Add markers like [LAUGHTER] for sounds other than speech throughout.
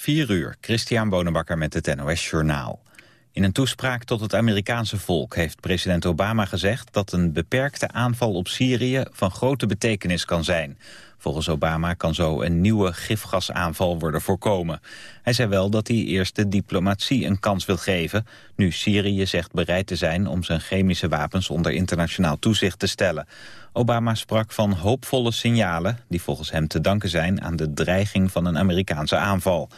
4 uur, Christian Bonenbakker met het NOS Journaal. In een toespraak tot het Amerikaanse volk heeft president Obama gezegd... dat een beperkte aanval op Syrië van grote betekenis kan zijn. Volgens Obama kan zo een nieuwe gifgasaanval worden voorkomen. Hij zei wel dat hij eerst de diplomatie een kans wil geven... nu Syrië zegt bereid te zijn om zijn chemische wapens onder internationaal toezicht te stellen. Obama sprak van hoopvolle signalen die volgens hem te danken zijn aan de dreiging van een Amerikaanse aanval.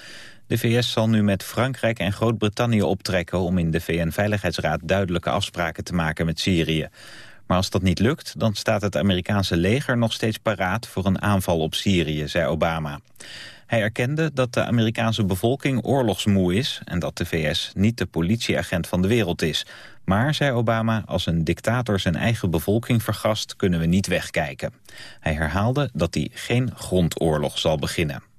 De VS zal nu met Frankrijk en Groot-Brittannië optrekken om in de VN-veiligheidsraad duidelijke afspraken te maken met Syrië. Maar als dat niet lukt, dan staat het Amerikaanse leger nog steeds paraat voor een aanval op Syrië, zei Obama. Hij erkende dat de Amerikaanse bevolking oorlogsmoe is en dat de VS niet de politieagent van de wereld is. Maar, zei Obama, als een dictator zijn eigen bevolking vergast kunnen we niet wegkijken. Hij herhaalde dat hij geen grondoorlog zal beginnen.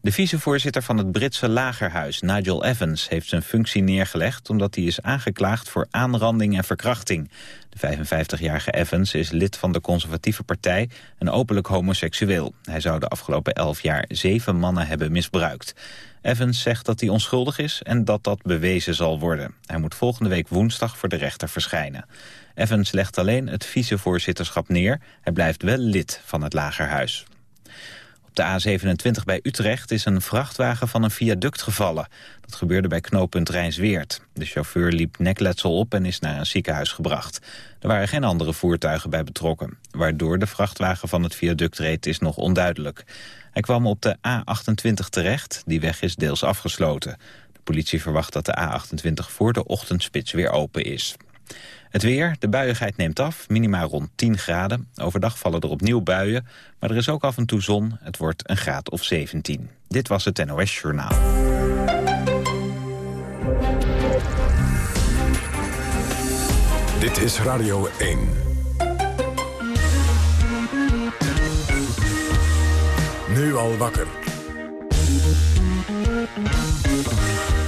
De vicevoorzitter van het Britse lagerhuis, Nigel Evans, heeft zijn functie neergelegd omdat hij is aangeklaagd voor aanranding en verkrachting. De 55-jarige Evans is lid van de conservatieve partij en openlijk homoseksueel. Hij zou de afgelopen elf jaar zeven mannen hebben misbruikt. Evans zegt dat hij onschuldig is en dat dat bewezen zal worden. Hij moet volgende week woensdag voor de rechter verschijnen. Evans legt alleen het vicevoorzitterschap neer. Hij blijft wel lid van het lagerhuis de A27 bij Utrecht is een vrachtwagen van een viaduct gevallen. Dat gebeurde bij knooppunt Rijnsweert. De chauffeur liep nekletsel op en is naar een ziekenhuis gebracht. Er waren geen andere voertuigen bij betrokken. Waardoor de vrachtwagen van het viaduct reed is nog onduidelijk. Hij kwam op de A28 terecht. Die weg is deels afgesloten. De politie verwacht dat de A28 voor de ochtendspits weer open is. Het weer, de buiigheid neemt af, minima rond 10 graden. Overdag vallen er opnieuw buien, maar er is ook af en toe zon. Het wordt een graad of 17. Dit was het NOS Journaal. Dit is Radio 1. Nu al wakker.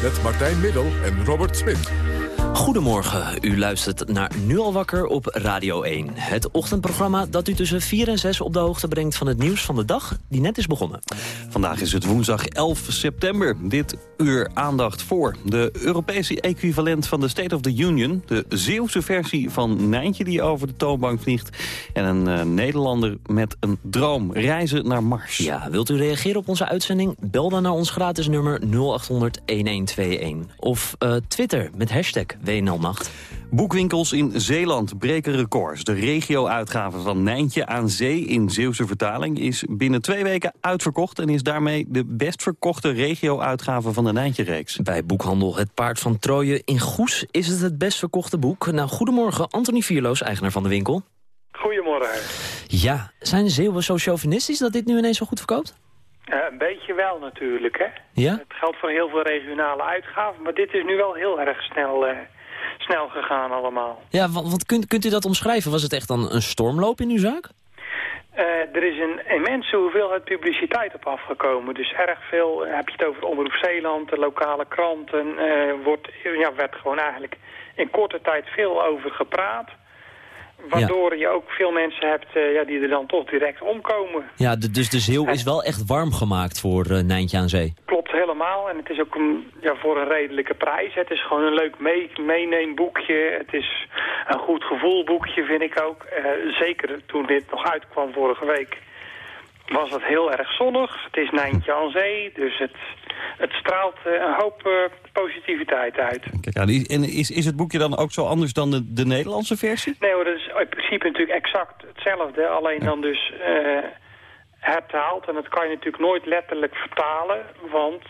Met Martijn Middel en Robert Smit. Goedemorgen, u luistert naar Nu al wakker op Radio 1. Het ochtendprogramma dat u tussen 4 en 6 op de hoogte brengt... van het nieuws van de dag die net is begonnen. Vandaag is het woensdag 11 september. Dit uur aandacht voor de Europese equivalent van de State of the Union... de Zeeuwse versie van Nijntje die over de toonbank vliegt... en een uh, Nederlander met een droom, reizen naar Mars. Ja, wilt u reageren op onze uitzending? Bel dan naar ons gratis nummer 0800-1121. Of uh, Twitter met hashtag WNL-nacht. Boekwinkels in Zeeland breken records. De regio-uitgave van Nijntje aan Zee in Zeeuwse vertaling... is binnen twee weken uitverkocht... en is daarmee de best verkochte regio-uitgave van de Nijntje-reeks. Bij boekhandel Het Paard van Troje in Goes is het het best verkochte boek. Nou, goedemorgen, Anthony Vierloos, eigenaar van de winkel. Goedemorgen. Ja, zijn Zeeuwen zo chauvinistisch dat dit nu ineens zo goed verkoopt? Uh, een beetje wel natuurlijk, hè. Ja? Het geldt voor heel veel regionale uitgaven, maar dit is nu wel heel erg snel... Uh snel gegaan allemaal. Ja, wat, kunt, kunt u dat omschrijven? Was het echt dan een stormloop in uw zaak? Uh, er is een immense hoeveelheid publiciteit op afgekomen. Dus erg veel, heb je het over Omroep Zeeland, de lokale kranten, uh, wordt, ja, werd gewoon eigenlijk in korte tijd veel over gepraat. Waardoor je ook veel mensen hebt uh, ja, die er dan toch direct omkomen. Ja, dus de zeeuw is wel echt warm gemaakt voor Nijntje aan Zee? En het is ook een, ja, voor een redelijke prijs. Het is gewoon een leuk mee, meeneemboekje. Het is een goed gevoelboekje, vind ik ook. Uh, zeker toen dit nog uitkwam vorige week was het heel erg zonnig. Het is Nijntje aan Zee, dus het, het straalt een hoop positiviteit uit. Kijk, en is, is het boekje dan ook zo anders dan de, de Nederlandse versie? Nee hoor, dat is in principe natuurlijk exact hetzelfde. Alleen dan dus uh, hertaald. En dat kan je natuurlijk nooit letterlijk vertalen. Want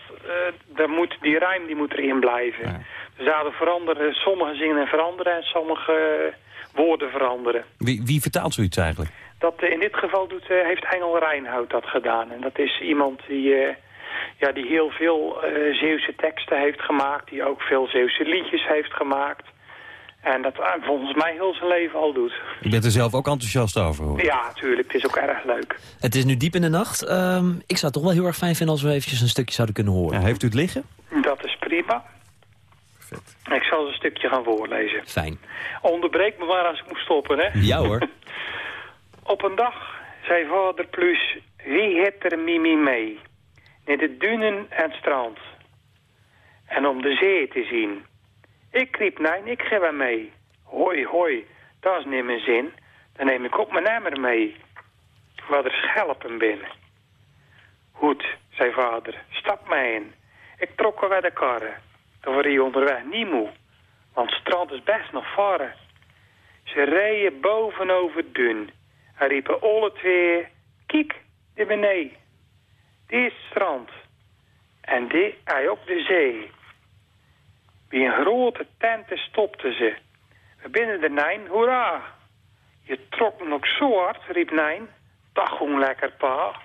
uh, moet, die rijm die moet erin blijven. Ja. Dus zouden veranderen, sommige zinnen veranderen en sommige woorden veranderen. Wie, wie vertaalt zoiets eigenlijk? Dat, in dit geval doet, heeft Engel Rijnhout dat gedaan. En dat is iemand die ja, die heel veel Zeeuwse teksten heeft gemaakt. Die ook veel Zeeuwse liedjes heeft gemaakt. En dat uh, volgens mij heel zijn leven al doet. Je bent er zelf ook enthousiast over, hoor. Ja, natuurlijk. Het is ook erg leuk. Het is nu diep in de nacht. Uh, ik zou het toch wel heel erg fijn vinden als we eventjes een stukje zouden kunnen horen. Ja, heeft u het liggen? Dat is prima. Perfect. Ik zal eens een stukje gaan voorlezen. Fijn. Onderbreek me maar als ik moet stoppen, hè? Ja, hoor. [LAUGHS] Op een dag zei vader Plus, wie heeft er Mimi mee? naar de dunen en strand. En om de zee te zien. Ik riep, nee, ik ga wel mee. Hoi, hoi, dat is niet mijn zin. Dan neem ik op mijn emmer mee. Wat er schelpen binnen. Goed, zei vader, stap mij in. Ik trok er bij de karren. Dan word je onderweg niet moe. Want het strand is best nog varen. Ze reden bovenover dun. Hij riepen alle twee, kijk, die beneden. Dit is het strand. En dit hij op de zee. Wie een grote tenten stopten ze. We binnen de Nijn, hoera! Je trok me nog zo hard, riep Nijn. Dag, hoe lekker, pa.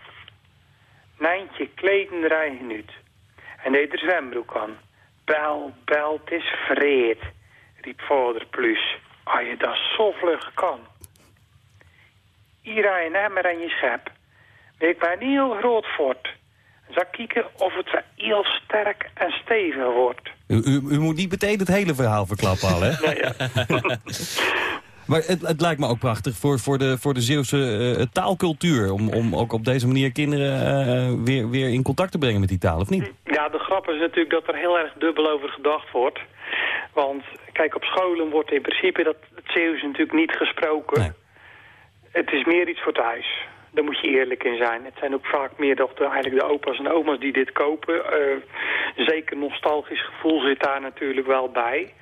Nijntje kleden rijden uit. En deed de zwembroek aan. Bel, bel, het is vreed, riep vader Plus. Als je dat zo vlug kan. Hier je emmer en je schep. Ik ben een heel groot fort. Zal kijken of het wel heel sterk en stevig wordt. U, u, u moet niet meteen het hele verhaal verklappen al, hè? [LAUGHS] Ja. [LAUGHS] Maar het, het lijkt me ook prachtig voor, voor, de, voor de Zeeuwse eh, taalcultuur... Om, om ook op deze manier kinderen eh, weer, weer in contact te brengen met die taal, of niet? Ja, de grap is natuurlijk dat er heel erg dubbel over gedacht wordt. Want kijk, op scholen wordt in principe dat, het Zeeuws natuurlijk niet gesproken. Nee. Het is meer iets voor thuis. Daar moet je eerlijk in zijn. Het zijn ook vaak meer toch de, eigenlijk de opa's en oma's die dit kopen. Eh, zeker nostalgisch gevoel zit daar natuurlijk wel bij.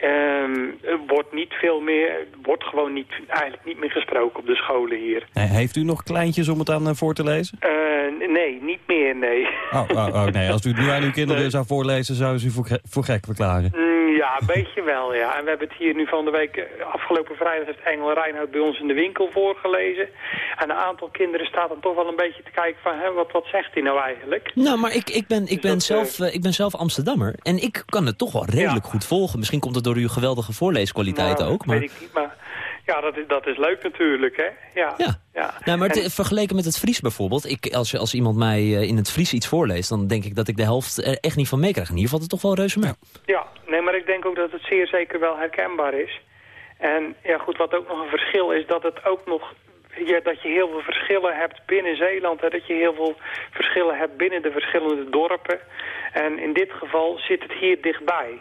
Ehm, er wordt niet veel meer, wordt gewoon niet, eigenlijk niet meer gesproken op de scholen hier. Heeft u nog kleintjes om het aan eh, voor te lezen? Eh, nee, niet meer, nee. Oh, oh, oh, nee, als u het nu aan uw kinderen Nee. zou voorlezen... zou u ze voor, ge- voor gek verklaren. Mm, ja, een beetje wel, ja. En we hebben het hier nu van de week, eh, afgelopen vrijdag heeft Engel Reinhout bij ons in de winkel voorgelezen. En een aantal kinderen staat dan toch wel een beetje te kijken van, hè, wat, wat zegt hij nou eigenlijk? Nou, maar ik, ik, ben, ik, Dus ben dat, zelf, eh, ik ben zelf Amsterdammer. En ik kan het toch wel redelijk Ja. goed volgen. Misschien komt het door uw geweldige voorleeskwaliteit Nou, ook. Maar... Weet ik niet, maar ja, dat is, dat is leuk natuurlijk, hè. Ja, Ja. ja. Nou, maar En- vergeleken met het Fries bijvoorbeeld. Ik, als, als iemand mij eh, in het Fries iets voorleest... dan denk ik dat ik de helft er echt niet van meekrijg. En hier valt het toch wel reuze mee. Ja, nee, maar ik denk ook dat het zeer zeker wel herkenbaar is. En ja, goed, wat ook nog een verschil is, dat het ook nog... Ja, dat je heel veel verschillen hebt binnen Zeeland. Hè, dat je heel veel verschillen hebt binnen de verschillende dorpen. En in dit geval zit het hier dichtbij.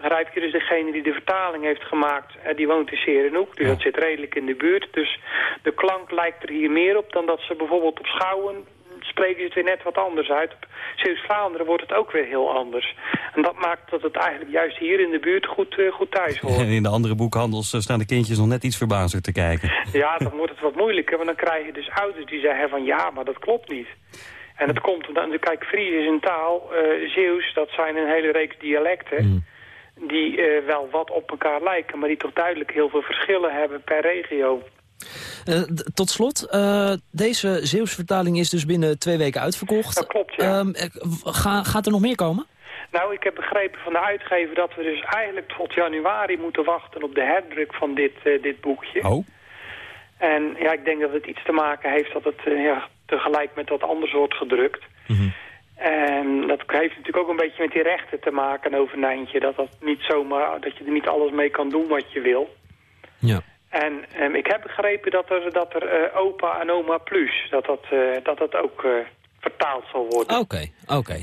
Begrijp je dus degene die de vertaling heeft gemaakt, eh, die woont in Serenhoek. Dus dat zit redelijk in de buurt. Dus de klank lijkt er hier meer op dan dat ze bijvoorbeeld op Schouwen spreken ze het weer net wat anders uit. Op Zeeuws-Vlaanderen wordt het ook weer heel anders. En dat maakt dat het eigenlijk juist hier in de buurt goed, eh, goed thuis En hoort. in de andere boekhandels eh, staan de kindjes nog net iets verbaasder te kijken. Ja, dan wordt het wat moeilijker, want dan krijg je dus ouders die zeggen van ja, maar dat klopt niet. En het komt, dan, kijk, Fries is een taal, eh Zeeuws, dat zijn een hele reeks dialecten... die eh, wel wat op elkaar lijken, maar die toch duidelijk heel veel verschillen hebben per regio. Eh, tot slot, eh, deze Zeeuwse vertaling is dus binnen twee weken uitverkocht. Dat klopt, ja. Ehm, eh, ga, gaat er nog meer komen? Nou, ik heb begrepen van de uitgever dat we dus eigenlijk tot januari moeten wachten op de herdruk van dit, eh, dit boekje. Oh, En ja, ik denk dat het iets te maken heeft dat het ja, tegelijk met wat anders wordt gedrukt. En dat heeft natuurlijk ook een beetje met die rechten te maken over Nijntje. Dat, dat, niet zomaar, dat je er niet alles mee kan doen wat je wil. Ja. En ehm, ik heb begrepen dat er, dat er eh, opa en oma plus, dat dat, eh, dat, dat ook eh, vertaald zal worden. Oké, oké.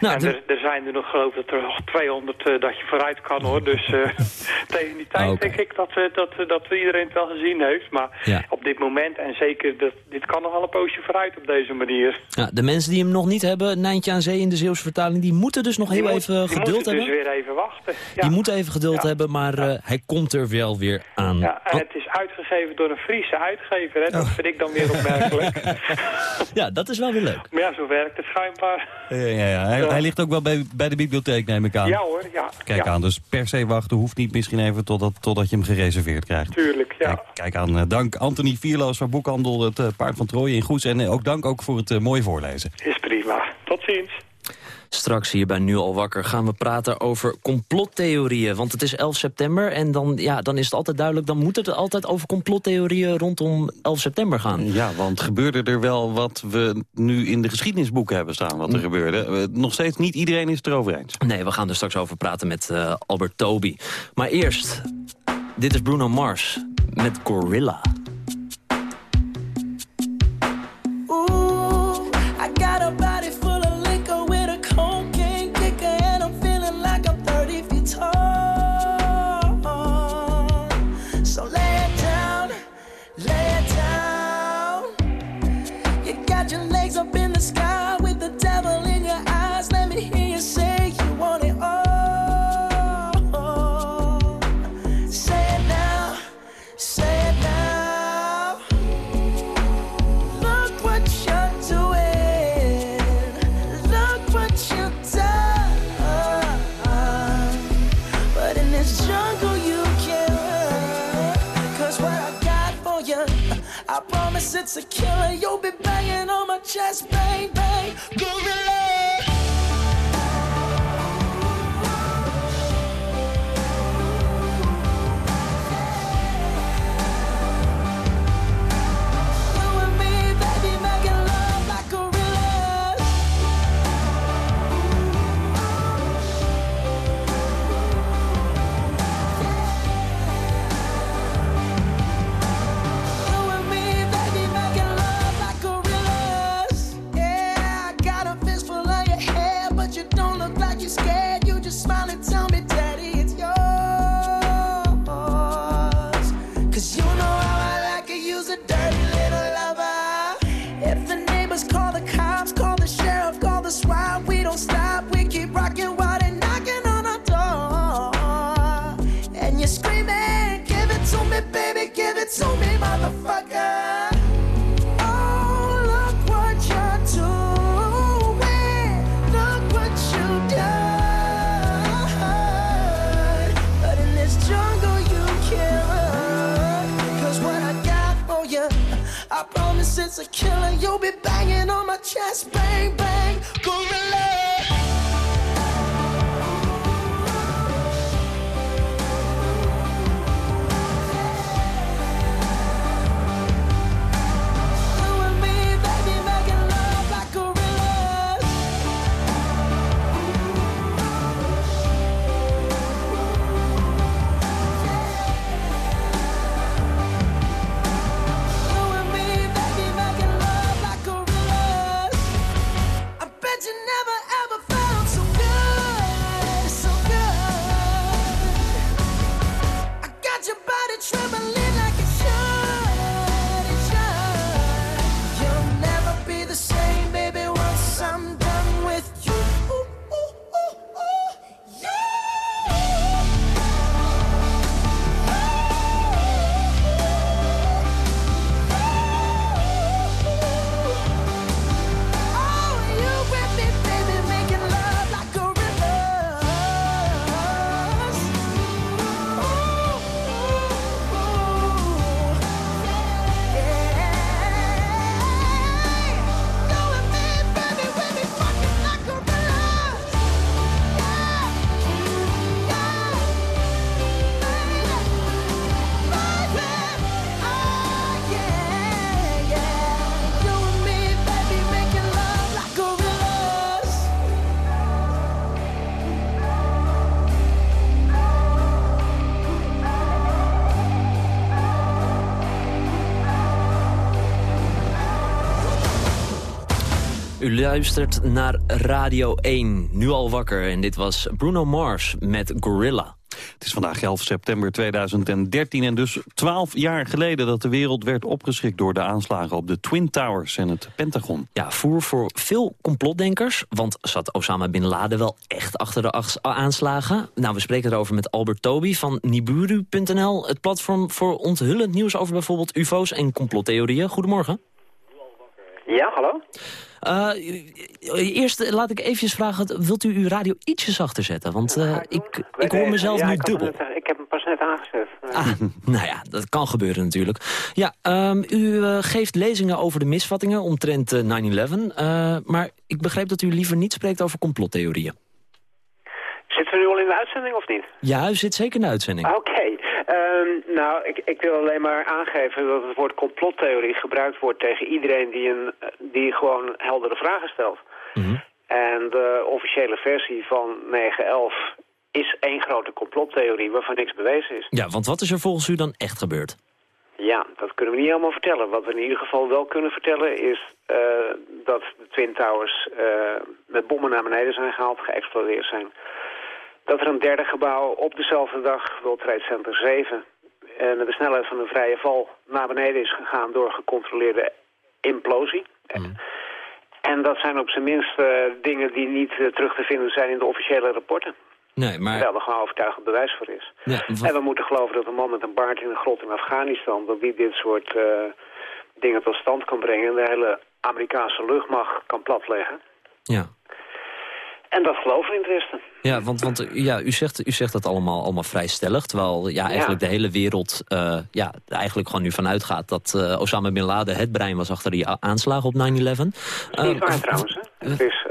Nou, en er, er zijn er nog, geloof ik, dat er nog 200 eh, dat je vooruit kan hoor. Dus eh, [LAUGHS] tegen die tijd denk ik dat, eh, dat, dat iedereen het wel gezien heeft. Maar Ja. op dit moment, en zeker, dat, dit kan nog wel een poosje vooruit op deze manier. ja, de mensen die hem nog niet hebben, Nijntje aan Zee in de Zeeuwse vertaling... die moeten dus nog heel Die moet- even die geduld moeten hebben. dus weer even wachten. Ja. Die moeten even geduld hebben, maar hij komt er wel weer aan. Ja, en Oh, het is uitgegeven door een Friese uitgever. Hè? Dat vind ik dan weer opmerkelijk. [LAUGHS] ja, dat is wel weer leuk. [LAUGHS] maar ja, zo werkt het schijnbaar. ja, ja, ja. Hij, ligt ook wel bij, bij de bibliotheek, neem ik aan. Ja hoor, ja. Kijk ja, aan, dus per se wachten hoeft niet misschien even totdat, totdat je hem gereserveerd krijgt. Tuurlijk, ja. Kijk, kijk aan, eh, dank Anthony Vierloos van Boekhandel Het eh, Paard van Trooien in Goes. En eh, ook dank ook voor het mooie voorlezen. Is prima. Tot ziens. Straks hier bij Nu al wakker gaan we praten over complottheorieën. Want het is 11 september en dan, ja, dan is het altijd duidelijk... dan moet het altijd over complottheorieën rondom 11 september gaan. Ja, want gebeurde er wel wat we nu in de geschiedenisboeken hebben staan, wat er gebeurde. Eh, nog steeds niet iedereen is het erover eens. Nee, we gaan er straks over praten met eh, Albert Toby. Maar eerst, dit is Bruno Mars met Gorilla. It's a killer. You'll be banging on my chest, bang, bang, gorilla. A killer. You'll be banging on my chest, bang, bang, U luistert naar Radio 1, nu al wakker. En dit was Bruno Mars met Gorilla. Het is vandaag 11 september 2013 en dus 12 jaar geleden dat de wereld werd opgeschrikt door de aanslagen op de Twin Towers en het Pentagon. Ja, voer voor veel complotdenkers. Want zat Osama Bin Laden wel echt achter de aanslagen? Nou, we spreken erover met Albert Toby van Niburu.nl. Het platform voor onthullend nieuws over bijvoorbeeld ufo's en complottheorieën. Goedemorgen. Ja, hallo? Eh, eerst laat ik eventjes vragen, wilt u uw radio ietsje zachter zetten? Want eh, ik, ik hoor mezelf nu dubbel. ik heb hem pas net aangezet. Ah, [LAUGHS] nou ja, dat kan gebeuren natuurlijk. Ja, ehm, u eh, geeft lezingen over de misvattingen omtrent eh, 9-11. eh, maar ik begreep dat u liever niet spreekt over complottheorieën. Zitten we nu al in de uitzending of niet? Ja, u zit zeker in de uitzending. Oké. Ehm, nou, ik, ik wil alleen maar aangeven dat het woord complottheorie gebruikt wordt tegen iedereen die, een, die gewoon heldere vragen stelt. Mhm. En de officiële versie van 9-11 is één grote complottheorie waarvan niks bewezen is. Ja, want wat is er volgens u dan echt gebeurd? Ja, dat kunnen we niet helemaal vertellen. Wat we in ieder geval wel kunnen vertellen is eh, dat de Twin Towers eh, met bommen naar beneden zijn gehaald, geëxplodeerd zijn. Dat er een derde gebouw op dezelfde dag, World Trade Center 7, eh, met de snelheid van een vrije val naar beneden is gegaan door gecontroleerde implosie. En dat zijn op zijn minst eh, dingen die niet eh, terug te vinden zijn in de officiële rapporten. Nee, maar... Terwijl er gewoon overtuigend bewijs voor is. Ja, En we moeten geloven dat een man met een baard in een grot in Afghanistan... dat die dit soort eh, dingen tot stand kan brengen... en de hele Amerikaanse luchtmacht kan platleggen. ja. En dat geloven in het Westen. Ja, want, want eh, ja, u, zegt, u zegt dat allemaal, allemaal vrij stellig. Terwijl ja, eigenlijk de hele wereld uh, ja, eigenlijk gewoon nu vanuit gaat... dat uh, Osama Bin Laden het brein was achter die aanslagen op 9-11. Dat is niet waar trouwens. Hè? Het is,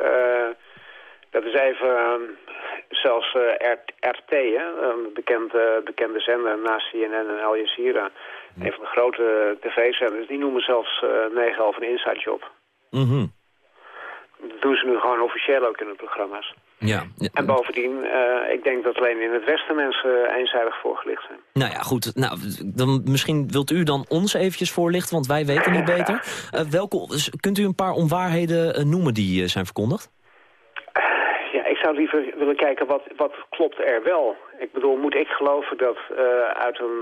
dat is even... Ehm, zelfs RT, hè, een bekende, bekende zender naast CNN en Al Jazeera... een van de grote tv-zenders, die noemen zelfs 9-11 een inside job. Mm dat doen ze nu gewoon officieel ook in de programma's. Ja. En bovendien, uh, ik denk dat alleen in het Westen mensen eenzijdig voorgelicht zijn. Nou ja, goed. Nou, dan, misschien wilt u dan ons eventjes voorlichten, want wij weten niet beter. Uh, welke, kunt u een paar onwaarheden uh, noemen die zijn verkondigd? Ja, ik zou liever willen kijken wat, wat klopt er wel. Ik bedoel, moet ik geloven dat uit een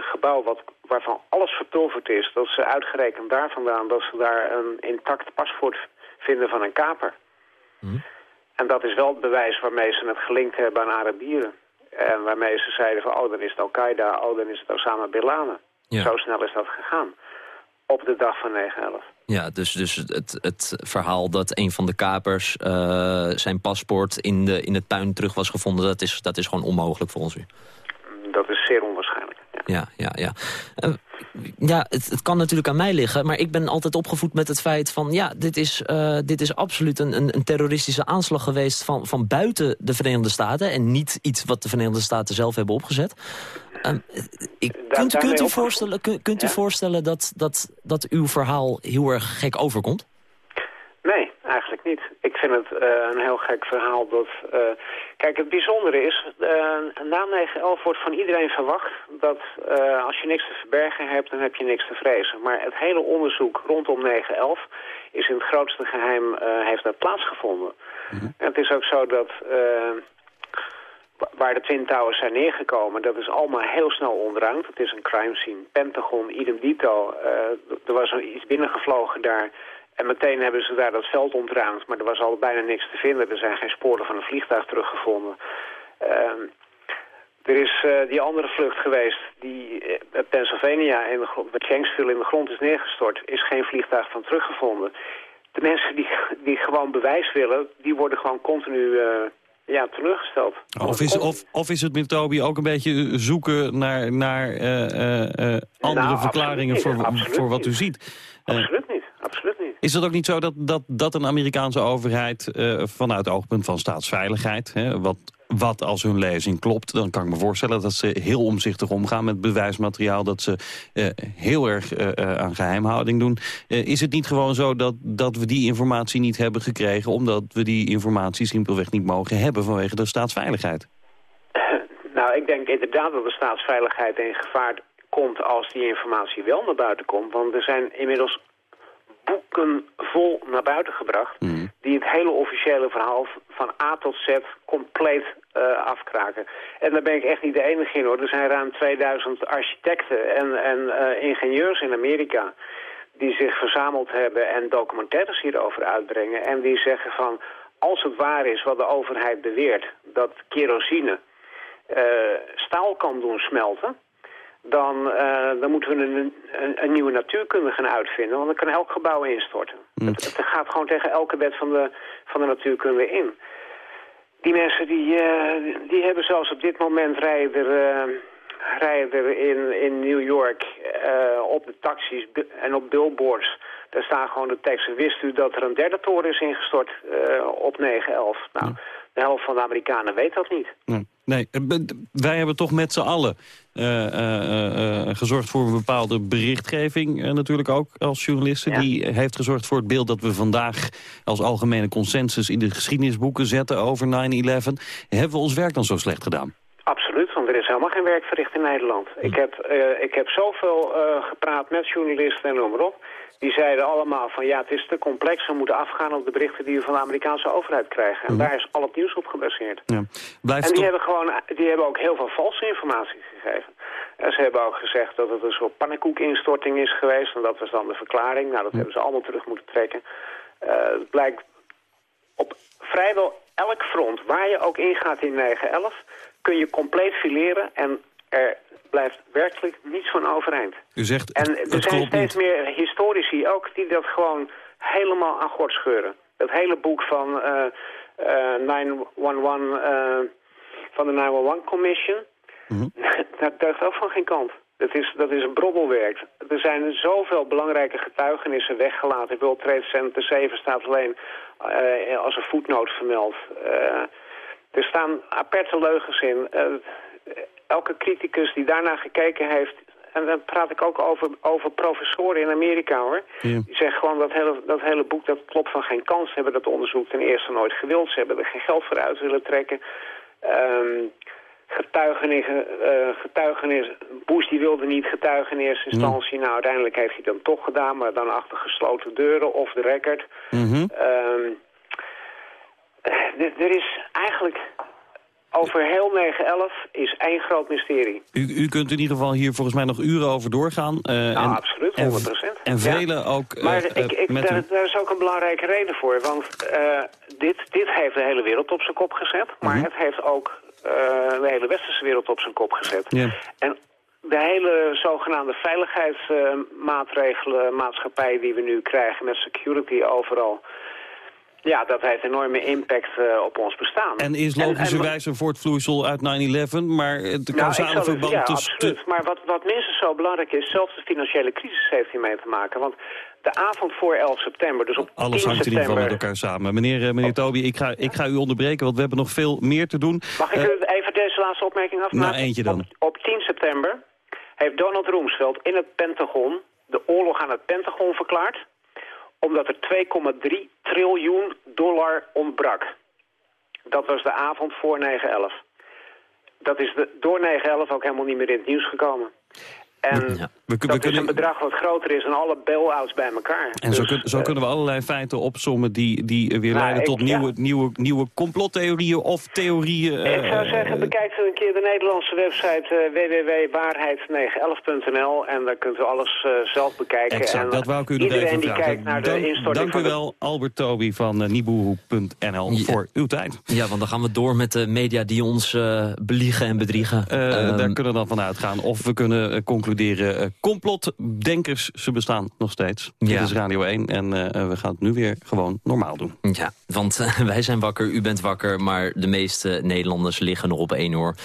gebouw wat, waarvan alles verpulverd is... dat ze uitgerekend daar vandaan, dat ze daar een intact paspoort vinden van een kaper. Hm. En dat is wel het bewijs waarmee ze het gelinkt hebben aan Arabieren. En waarmee ze zeiden van, oh, dan is het Al-Qaeda, oh, dan is het Osama Bin Laden. Ja. Zo snel is dat gegaan. Op de dag van 9-11. Ja, dus, dus het, het verhaal dat een van de kapers uh, zijn paspoort in, de, in het tuin terug was gevonden... dat is, dat is gewoon onmogelijk volgens u? Dat is zeer onwaarschijnlijk. Ja, ja, ja. Uh, ja, het, het, kan natuurlijk aan mij liggen, maar ik ben altijd opgevoed met het feit van... ja, dit is, uh, dit is absoluut een, een, een, terroristische aanslag geweest van, van buiten de Verenigde Staten... en niet iets wat de Verenigde Staten zelf hebben opgezet. Uh, ik, kunt, kunt, u voorstellen, kunt, kunt ja? u voorstellen dat, dat, dat uw verhaal heel erg gek overkomt? Eigenlijk niet. Ik vind het uh, een heel gek verhaal. Dat, uh, kijk, het bijzondere is, uh, na 9-11 wordt van iedereen verwacht dat als je niks te verbergen hebt, dan heb je niks te vrezen. Maar het hele onderzoek rondom 9-11 is in het grootste geheim, heeft dat plaatsgevonden. Mm -hmm. En het is ook zo dat waar de Twin Towers zijn neergekomen, dat is allemaal heel snel onderruimd. Het is een crime scene. Pentagon, idem dito. er was iets binnengevlogen daar en meteen hebben ze daar dat veld ontruimd, maar er was al bijna niks te vinden. Er zijn geen sporen van een vliegtuig teruggevonden. Uh, er is uh, die andere vlucht geweest, die uh, Pennsylvania in de grond, in de grond is neergestort, is geen vliegtuig van teruggevonden. De mensen die, die gewoon bewijs willen, die worden gewoon continu uh, ja, teleurgesteld. Of is, of, of is het met Toby ook een beetje zoeken naar, naar andere nou, verklaringen voor, voor wat u ziet? Absoluut niet, absoluut niet. Is het ook niet zo dat, dat, dat een Amerikaanse overheid uh, vanuit het oogpunt van staatsveiligheid... Hè, wat, wat als hun lezing klopt, dan kan ik me voorstellen dat ze heel omzichtig omgaan met bewijsmateriaal... dat ze uh, heel erg aan geheimhouding doen. is het niet gewoon zo dat, dat we die informatie niet hebben gekregen... omdat we die informatie simpelweg niet mogen hebben vanwege de staatsveiligheid? Nou, ik denk inderdaad dat de staatsveiligheid in gevaar komt als die informatie wel naar buiten komt. Want er zijn inmiddels boeken vol naar buiten gebracht... Mm. die het hele officiële verhaal van A tot Z compleet uh, afkraken. En daar ben ik echt niet de enige in, hoor. Er zijn ruim 2000 architecten en, en uh, ingenieurs in Amerika... die zich verzameld hebben en documentaires hierover uitbrengen... en die zeggen van, als het waar is wat de overheid beweert... dat kerosine uh, staal kan doen smelten dan, uh, dan moeten we een, een, een, nieuwe natuurkunde gaan uitvinden. Want dan kan elk gebouw instorten. Mm. Het, het, gaat gewoon tegen elke wet van de, van de natuurkunde in. Die mensen die, uh, die hebben zelfs op dit moment rijden er, uh, rijden er in, in New York op de taxis en op billboards... Daar staan gewoon de teksten. Wist u dat er een derde toren is ingestort op 9-11? Nou, Mm. de helft van de Amerikanen weet dat niet. Nee, nee. wij hebben toch met z'n allen gezorgd voor een bepaalde berichtgeving. natuurlijk ook als journalisten. Ja. Die heeft gezorgd voor het beeld dat we vandaag als algemene consensus in de geschiedenisboeken zetten over 9-11. Hebben we ons werk dan zo slecht gedaan? Absoluut, want er is helemaal geen werk verricht in Nederland. Ik, heb, uh, ik heb zoveel gepraat met journalisten en noem maar op. Die zeiden allemaal van ja, het is te complex. We moeten afgaan op de berichten die we van de Amerikaanse overheid krijgen. En Mhm. daar is al het nieuws op gebaseerd. Ja. Blijft En die hebben, gewoon, die hebben ook heel veel valse informatie gegeven. En ze hebben ook gezegd dat het een soort pannenkoekinstorting is geweest. En dat was dan de verklaring. Nou, dat hebben ze allemaal terug moeten trekken. Uh, het blijkt op vrijwel elk front, waar je ook ingaat in 9-11... kun je compleet fileren en er blijft werkelijk niets van overeind. U zegt, En er het zijn steeds niet. meer historici ook die dat gewoon helemaal aan gort scheuren. Dat hele boek van uh, eh 911 eh, van de 911 Commission. [LAUGHS] dat deugt ook van geen kant. Dat is, dat is een broddelwerk. Er zijn zoveel belangrijke getuigenissen weggelaten. World Trade Center 7 staat alleen eh, als een voetnoot vermeld. Eh, er staan aperte leugens in. Elke criticus die daarna gekeken heeft... en dan praat ik ook over, over professoren in Amerika, hoor. Ja. Die zeggen gewoon dat hele, dat hele boek, dat klopt van geen kans. Ze hebben dat onderzoek ten eerste nooit gewild. Ze hebben er geen geld voor uit willen trekken. Ehm getuigenis, eh, getuigenis, Bush die wilde niet getuigen in eerste instantie. Nou, uiteindelijk heeft hij dan toch gedaan, maar dan achter gesloten deuren of de record. Mhm. Ehm, eh, er is eigenlijk over heel 9-11 is één groot mysterie. U, u kunt in ieder geval hier volgens mij nog uren over doorgaan. eh, Nou, en, absoluut, en- 100%. En, Ja. velen ook eh, Maar eh, ik, ik, met daar, is ook een belangrijke reden voor. Want dit, dit heeft de hele wereld op zijn kop gezet. Maar Mhm. het heeft ook de hele westerse wereld op zijn kop gezet. Ja. En de hele zogenaamde veiligheidsmaatregelen, maatschappij die we nu krijgen met security overal... Ja, dat heeft enorme impact eh, op ons bestaan. En is logischerwijs een voortvloeisel uit 9-11, maar het nou, ik causale zou het- verband ja, tussen... absoluut. Maar wat, wat minstens zo belangrijk is, zelfs de financiële crisis heeft hiermee te maken. Want de avond voor 11 september, dus op Alles 10 hangt in ieder geval september... met elkaar samen. Meneer, eh, meneer Toby, ik ga, ik ga u onderbreken, want we hebben nog veel meer te doen. Mag ik Eh, u even deze laatste opmerking afmaken? Nou, eentje dan. Op, op 10 september heeft Donald Rumsfeld in het Pentagon de oorlog aan het Pentagon verklaard... omdat er 2,3 triljoen dollar ontbrak. Dat was de avond voor 9-11. Dat is de, door 9-11 ook helemaal niet meer in het nieuws gekomen. En Ja. We, dat is kunnen, een bedrag wat groter is dan alle bail-outs bij elkaar. en zo, Dus, kun- zo eh, kunnen we allerlei feiten opsommen die, die weer Nou, leiden ik- tot ja. nieuwe, nieuwe, nieuwe complottheorieën of theorieën. eh, Ik zou zeggen, eh, bekijkt u een keer de Nederlandse website uh, www.waarheid911.nl en daar kunt u alles eh, zelf bekijken. Exact, en dat wou ik u nog even die vragen. kijkt naar de Dank- instorting dank van u de- wel, Albert Toby van uh, Ja. voor uw tijd. Ja, want dan gaan we door met de media die ons eh, beliegen en bedriegen. Eh, Ehm, daar kunnen we dan van uitgaan. Of we kunnen eh, concluderen, eh, complotdenkers, ze bestaan nog steeds. Ja. Dit is Radio 1 en eh, we gaan het nu weer gewoon normaal doen. Ja, want eh, [LAUGHS] wij zijn wakker, u bent wakker... maar de meeste Nederlanders liggen nog op één oor.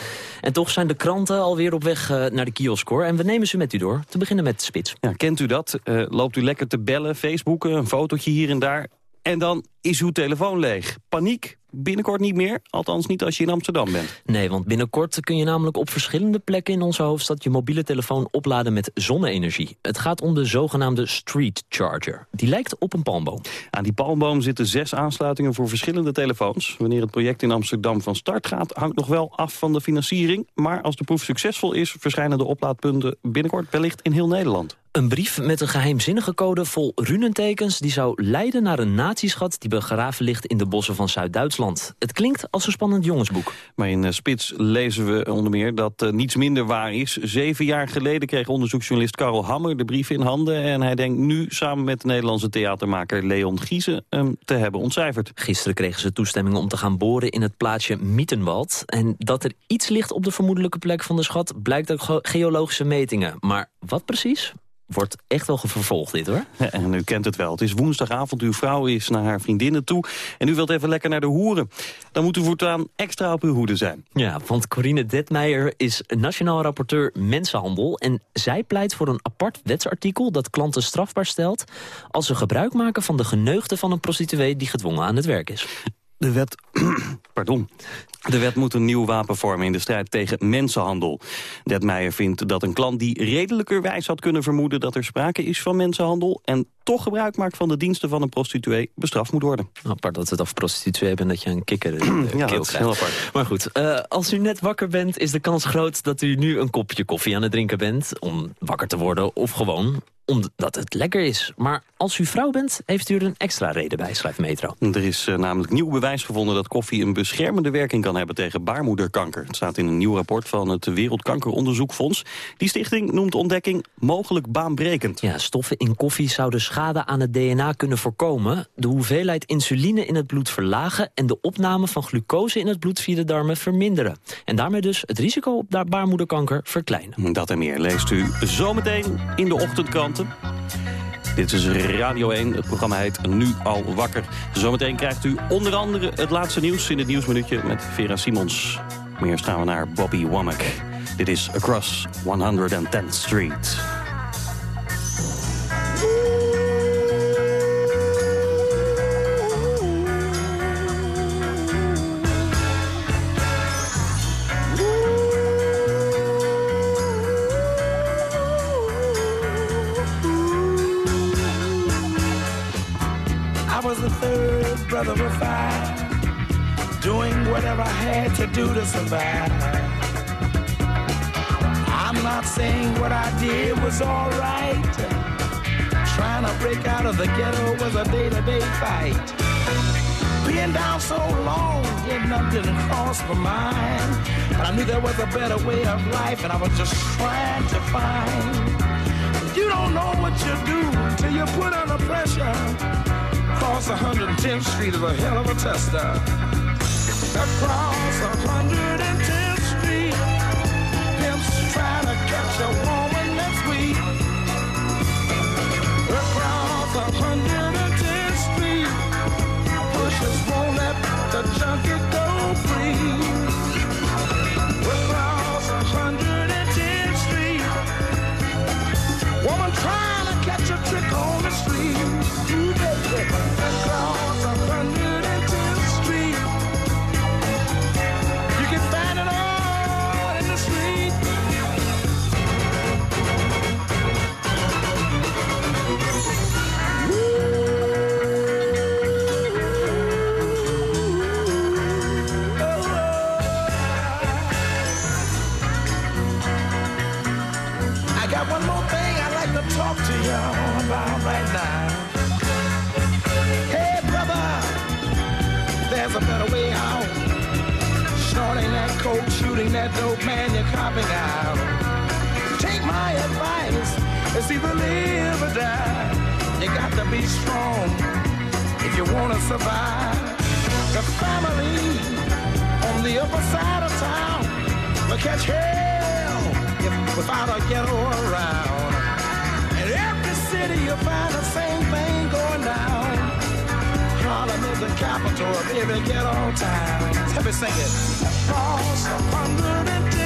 En toch zijn de kranten alweer op weg eh, naar de kiosk, hoor. En we nemen ze met u door. Te beginnen met Spits. Ja, kent u dat? Eh, loopt u lekker te bellen, Facebooken, een fotootje hier en daar... en dan is uw telefoon leeg. Paniek? Binnenkort niet meer, althans niet als je in Amsterdam bent. Nee, want binnenkort kun je namelijk op verschillende plekken in onze hoofdstad... je mobiele telefoon opladen met zonne-energie. Het gaat om de zogenaamde Street Charger. Die lijkt op een palmboom. Aan die palmboom zitten zes aansluitingen voor verschillende telefoons. Wanneer het project in Amsterdam van start gaat... hangt nog wel af van de financiering. Maar als de proef succesvol is... verschijnen de oplaadpunten binnenkort wellicht in heel Nederland. Een brief met een geheimzinnige code vol runentekens... die zou leiden naar een natieschat die begraven ligt in de bossen van Zuid-Duitsland. Het klinkt als een spannend jongensboek. Maar in eh, Spits lezen we onder meer dat eh, niets minder waar is. Zeven jaar geleden kreeg onderzoeksjournalist Karel Hammer de brief in handen... en hij denkt nu samen met de Nederlandse theatermaker Leon Giese hem te hebben ontcijferd. Gisteren kregen ze toestemming om te gaan boren in het plaatsje Mietenwald. En dat er iets ligt op de vermoedelijke plek van de schat... blijkt uit ge- geologische metingen. Maar wat precies? Wordt echt wel vervolgd dit, hoor. Ja, [LAUGHS] En u kent het wel. Het is woensdagavond, uw vrouw is naar haar vriendinnen toe... en u wilt even lekker naar de hoeren. Dan moet u voortaan extra op uw hoede zijn. Ja, want Corine Detmeijer is nationaal rapporteur mensenhandel... en zij pleit voor een apart wetsartikel dat klanten strafbaar stelt... als ze gebruik maken van de geneugde van een prostituee... die gedwongen aan het werk is. De wet, [CLEARS THROAT] pardon. De wet moet een nieuw wapen vormen in de strijd tegen mensenhandel. Detmeijer vindt dat een klant die redelijkerwijs had kunnen vermoeden... dat er sprake is van mensenhandel... en toch gebruik maakt van de diensten van een prostituee... bestraft moet worden. Apart dat we het over prostituee hebben en dat je een kikker in de [CLEARS THROAT] Ja, keel krijgt. heel apart. Maar goed, eh, als u net wakker bent, is de kans groot dat u nu een kopje koffie aan het drinken bent. Om wakker te worden of gewoon omdat het lekker is. Maar als u vrouw bent, heeft u er een extra reden bij, schrijft Metro. Er is eh, namelijk nieuw bewijs gevonden dat koffie een beschermende werking kan hebben tegen baarmoederkanker. Het staat in een nieuw rapport van het Wereldkankeronderzoekfonds. Die stichting noemt de ontdekking mogelijk baanbrekend. Ja, stoffen in koffie zouden schade aan het DNA kunnen voorkomen... de hoeveelheid insuline in het bloed verlagen... en de opname van glucose in het bloed via de darmen verminderen. En daarmee dus het risico op baarmoederkanker verkleinen. Dat en meer leest u zometeen in de Dit is Radio 1, het programma heet Nu al wakker. Zometeen krijgt u onder andere het laatste nieuws in het Nieuwsminuutje met Vera Simons. Maar eerst gaan we naar Bobby Womack. Dit is Across 110th Street. Brother five, doing whatever I had to do to survive. I'm not saying what I did was alright. Trying to break out of the ghetto was a day-to-day fight. Being down so long, getting up didn't cross my mind. But I knew there was a better way of life, and I was just trying to find. You don't know what you do till you put under pressure. Across 110th Street is a hell of a tester. Across 110th Street, pimps try to catch a dope, man, you're copping out. Take my advice, it's either live or die. You got to be strong if you want to survive. The family on the upper side of town will catch hell if, without a ghetto around. In every city you'll find the same thing going down. Harlem is the capital of every ghetto town. Let me sing it. Across 110th Street,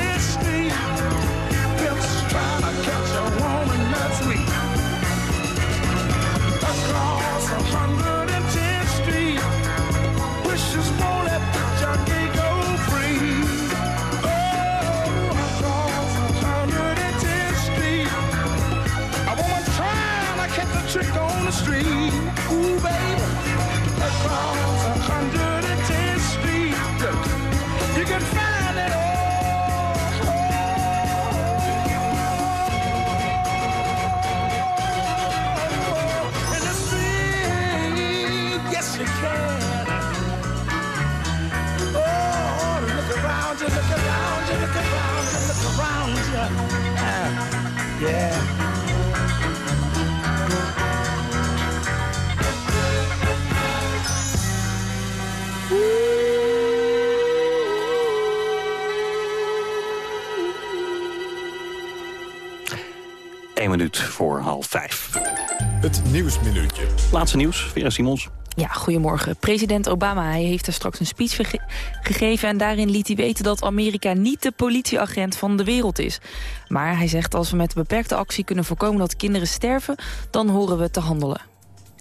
Laatste nieuws, Vera Simons. Ja, goedemorgen. President Obama hij heeft er straks een speech gege- gegeven... en daarin liet hij weten dat Amerika niet de politieagent van de wereld is. Maar hij zegt als we met beperkte actie kunnen voorkomen dat kinderen sterven... dan horen we te handelen.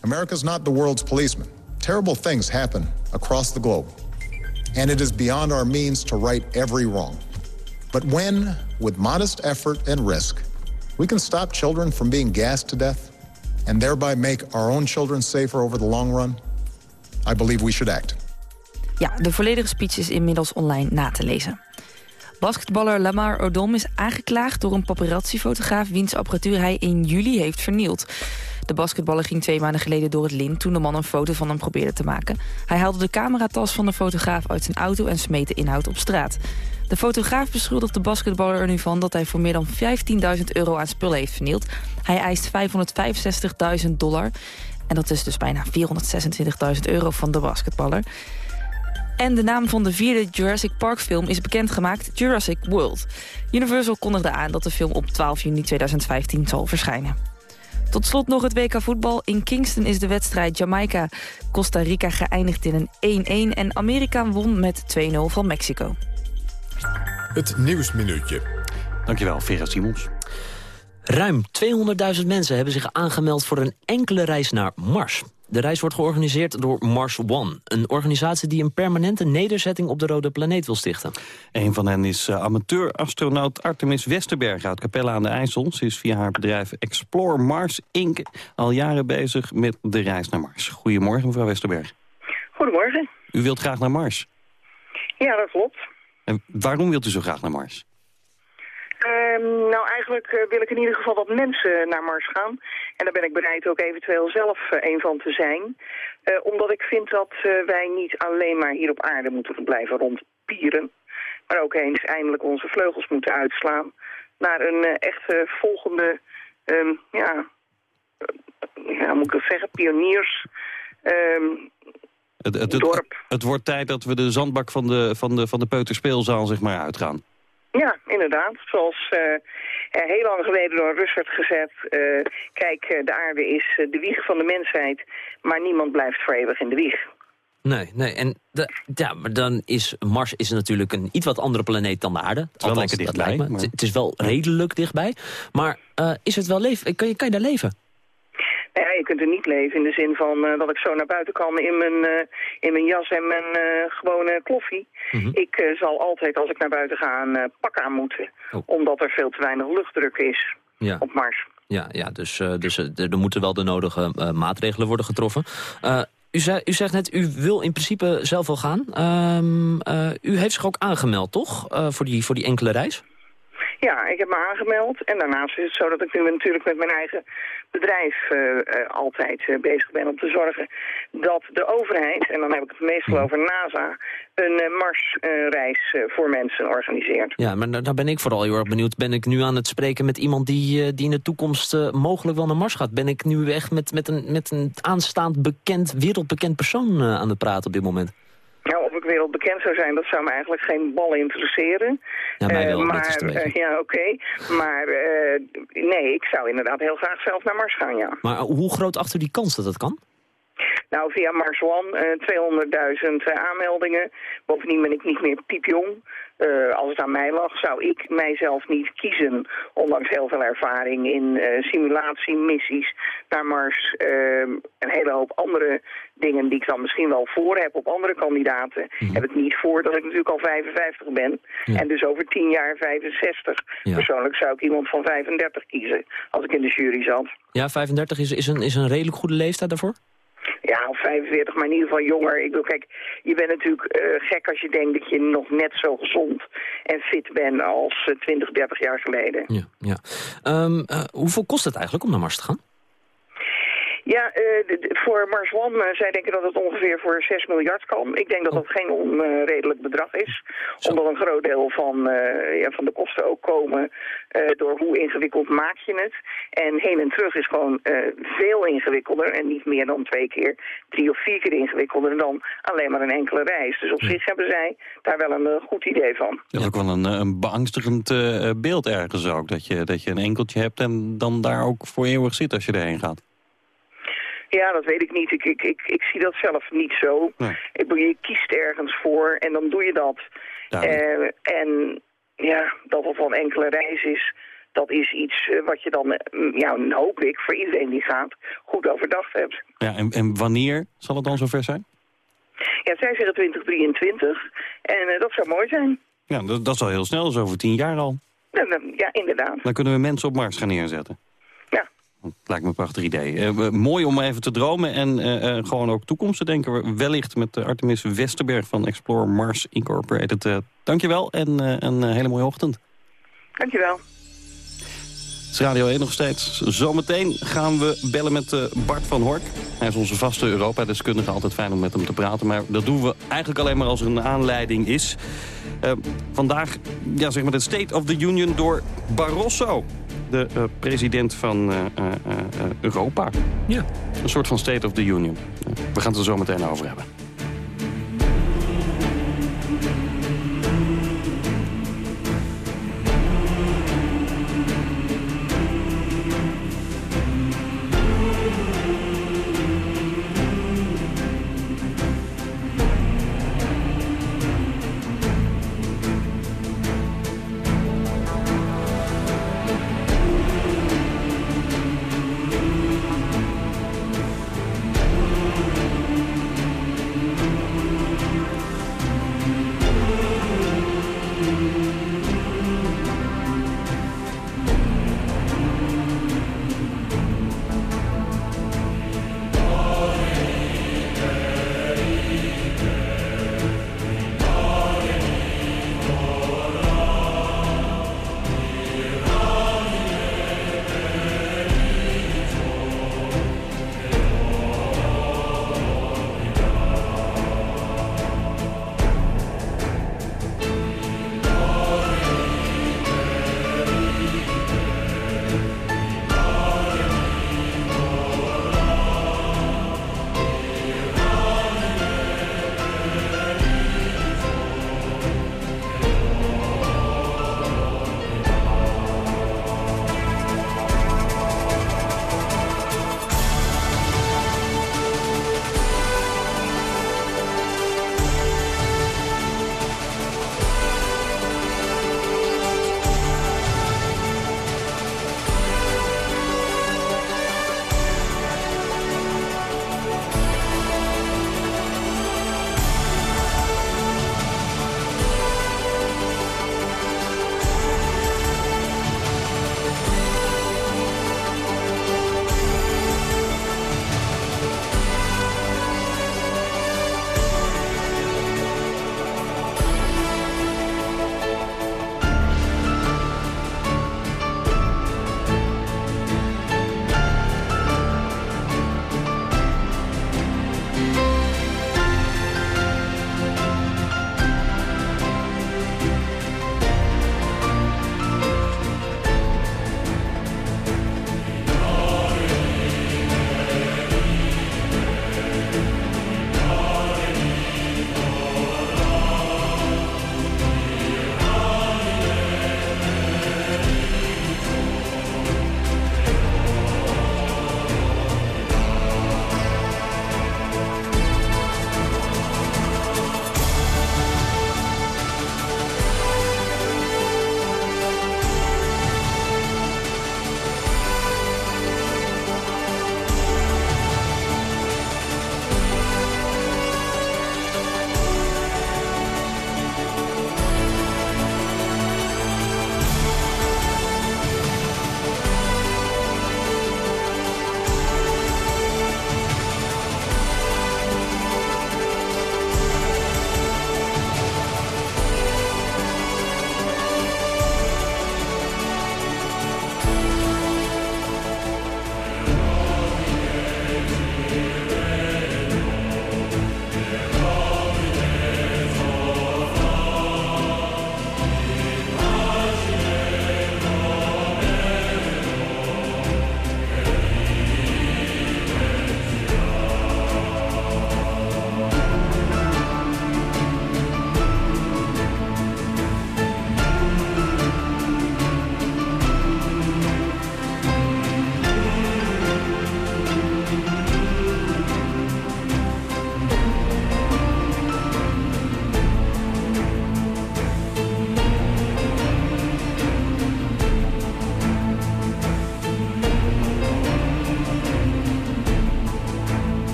America's not the world's policeman. Terrible things happen across the globe. And it is beyond our means to right every wrong. But when, with modest effort and risk, we can stop children from being gassed to death and thereby make our own children safer over the long run, I believe we should act. Ja, de volledige speech is inmiddels online na te lezen. Basketballer Lamar Odom is aangeklaagd door een paparazzi-fotograaf... wiens apparatuur hij in juli heeft vernield. De basketballer ging twee maanden geleden door het lint... toen de man een foto van hem probeerde te maken. Hij haalde de cameratas van de fotograaf uit zijn auto... en smeet de inhoud op straat. De fotograaf beschuldigt de basketballer er nu van... dat hij voor meer dan 15.000 euro aan spullen heeft vernield. Hij eist 565.000 dollar. En dat is dus bijna 426.000 euro van de basketballer. En de naam van de vierde Jurassic Park film is bekendgemaakt Jurassic World. Universal kondigde aan dat de film op 12 juni 2015 zal verschijnen. Tot slot nog het WK voetbal. In Kingston is de wedstrijd Jamaica-Costa Rica geëindigd in een 1-1... en Amerika won met 2-0 van Mexico. Het Nieuwsminuutje. Dankjewel, Vera Simons. Ruim 200.000 mensen hebben zich aangemeld voor een enkele reis naar Mars. De reis wordt georganiseerd door Mars One. Een organisatie die een permanente nederzetting op de rode planeet wil stichten. Een van hen is uh, amateur-astronaut Artemis Westerberg uit Capella aan de IJssel. Ze is via haar bedrijf Explore Mars Inc. al jaren bezig met de reis naar Mars. Goedemorgen, mevrouw Westerberg. Goedemorgen. U wilt graag naar Mars. Ja, dat klopt. En waarom wilt u zo graag naar Mars? Ehm, nou, eigenlijk eh, wil ik in ieder geval dat mensen naar Mars gaan. En daar ben ik bereid ook eventueel zelf uh, een van te zijn. Uh, omdat ik vind dat wij niet alleen maar hier op aarde moeten blijven rondpieren. Maar ook eens eindelijk onze vleugels moeten uitslaan. Naar een echte volgende, um, ja, ja, moet ik zeggen, pioniers... Um, het, het, het, dorp. Het wordt tijd dat we de zandbak van de, van de, van de peuterspeelzaal zeg maar uitgaan. Ja, inderdaad. Zoals uh, heel lang geleden door Rus werd gezet. Uh, kijk, de aarde is de wieg van de mensheid, maar niemand blijft voor eeuwig in de wieg. Nee, nee. En de, ja, maar dan is Mars is natuurlijk een iets wat andere planeet dan de aarde. Het is wel lekker dichtbij. Maar... Het, het, is wel redelijk dichtbij. Maar uh, is het wel leven? Kan je, kan je daar leven? Je kunt er niet leven in de zin van uh, dat ik zo naar buiten kan in mijn, uh, in mijn jas en mijn uh, gewone kloffie. Mm -hmm. Ik zal altijd als ik naar buiten ga een pak aan moeten. Oh. Omdat er veel te weinig luchtdruk is ja. op Mars. Ja, ja dus, dus er moeten wel de nodige maatregelen worden getroffen. u, zei, u zegt net, u wil in principe zelf wel gaan. Um, u heeft zich ook aangemeld, toch? voor, die, voor die enkele reis? Ja, ik heb me aangemeld. En daarnaast is het zo dat ik nu natuurlijk met mijn eigen bedrijf uh, uh, altijd uh, bezig ben om te zorgen dat de overheid, en dan heb ik het meestal over NASA, een Marsreis voor mensen organiseert. Ja, maar daar ben ik vooral heel erg benieuwd. Ben ik nu aan het spreken met iemand die, die in de toekomst mogelijk wel naar Mars gaat? Ben ik nu echt met, met, een, met een aanstaand bekend, wereldbekend persoon aan het praten op dit moment? Nou, of ik wereldbekend zou zijn, dat zou me eigenlijk geen bal interesseren. Ja, mij wel, uh, maar, uh, ja, oké. Okay. Maar uh, nee, ik zou inderdaad heel graag zelf naar Mars gaan, ja. Maar hoe groot achter die kans dat dat kan? Nou, via Mars One, 200.000 aanmeldingen. Bovendien ben ik niet meer piepjong. Uh, als het aan mij lag, zou ik mijzelf niet kiezen. Ondanks heel veel ervaring in uh, simulatiemissies naar Mars. Uh, een hele hoop andere dingen die ik dan misschien wel voor heb op andere kandidaten. Mm. Heb ik niet voor dat ik natuurlijk al 55 ben. Ja. En dus over 10 jaar 65. Ja. Persoonlijk zou ik iemand van 35 kiezen als ik in de jury zat. Ja, 35 is, is, een, is een redelijk goede leeftijd daarvoor? Ja, of 45, maar in ieder geval jonger. Ik bedoel, kijk, je bent natuurlijk uh, gek als je denkt dat je nog net zo gezond en fit bent als uh, 20, 30 jaar geleden. Ja, ja. Um, uh, hoeveel kost het eigenlijk om naar Mars te gaan? Ja, uh, voor Mars One uh, zij denken dat het ongeveer voor 6 miljard kan. Ik denk dat dat geen onredelijk bedrag is. Omdat een groot deel van, uh, ja, van de kosten ook komen door hoe ingewikkeld maak je het. En heen en terug is gewoon veel ingewikkelder en niet meer dan twee keer, drie of vier keer ingewikkelder dan alleen maar een enkele reis. Dus op zich hebben zij daar wel een goed idee van. Dat is ook wel een, een beangstigend beeld ergens ook. Dat je, dat je een enkeltje hebt en dan daar ook voor eeuwig zit als je erheen gaat. Ja, dat weet ik niet. Ik, ik, ik, ik zie dat zelf niet zo. Nee. Ik, je kiest ergens voor en dan doe je dat. Uh, en ja, dat het een enkele reis is, dat is iets uh, wat je dan, uh, ja, hoop ik, voor iedereen die gaat, goed overdacht hebt. Ja, en, en wanneer zal het dan zover zijn? Ja, zij zeggen 2023 en dat zou mooi zijn. Ja, dat, dat is al heel snel, dat is over tien jaar al. Ja, ja, inderdaad. Dan kunnen we mensen op Mars gaan neerzetten. Ja. Lijkt me een prachtig idee. Uh, mooi om even te dromen en uh, uh, gewoon ook toekomst te denken. Wellicht met Artemis Westerberg van Explore Mars Incorporated. dankjewel en een hele mooie ochtend. Dankjewel. Het is Radio 1 nog steeds. Zometeen gaan we bellen met Bart van Hork. Hij is onze vaste Europa-deskundige. Altijd fijn om met hem te praten. Maar dat doen we eigenlijk alleen maar als er een aanleiding is. vandaag ja, zeg maar de State of the Union door Barroso de uh, president van uh, uh, Europa. Ja. Een soort van State of the Union. we gaan het er zo meteen over hebben.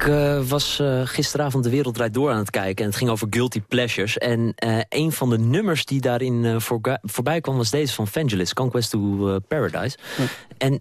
Ik uh, was uh, gisteravond De Wereld Draait Door aan het kijken... en het ging over guilty pleasures. En uh, een van de nummers die daarin voor, voorbij kwam... was deze van Vangelis, Conquest to Paradise. Ja. En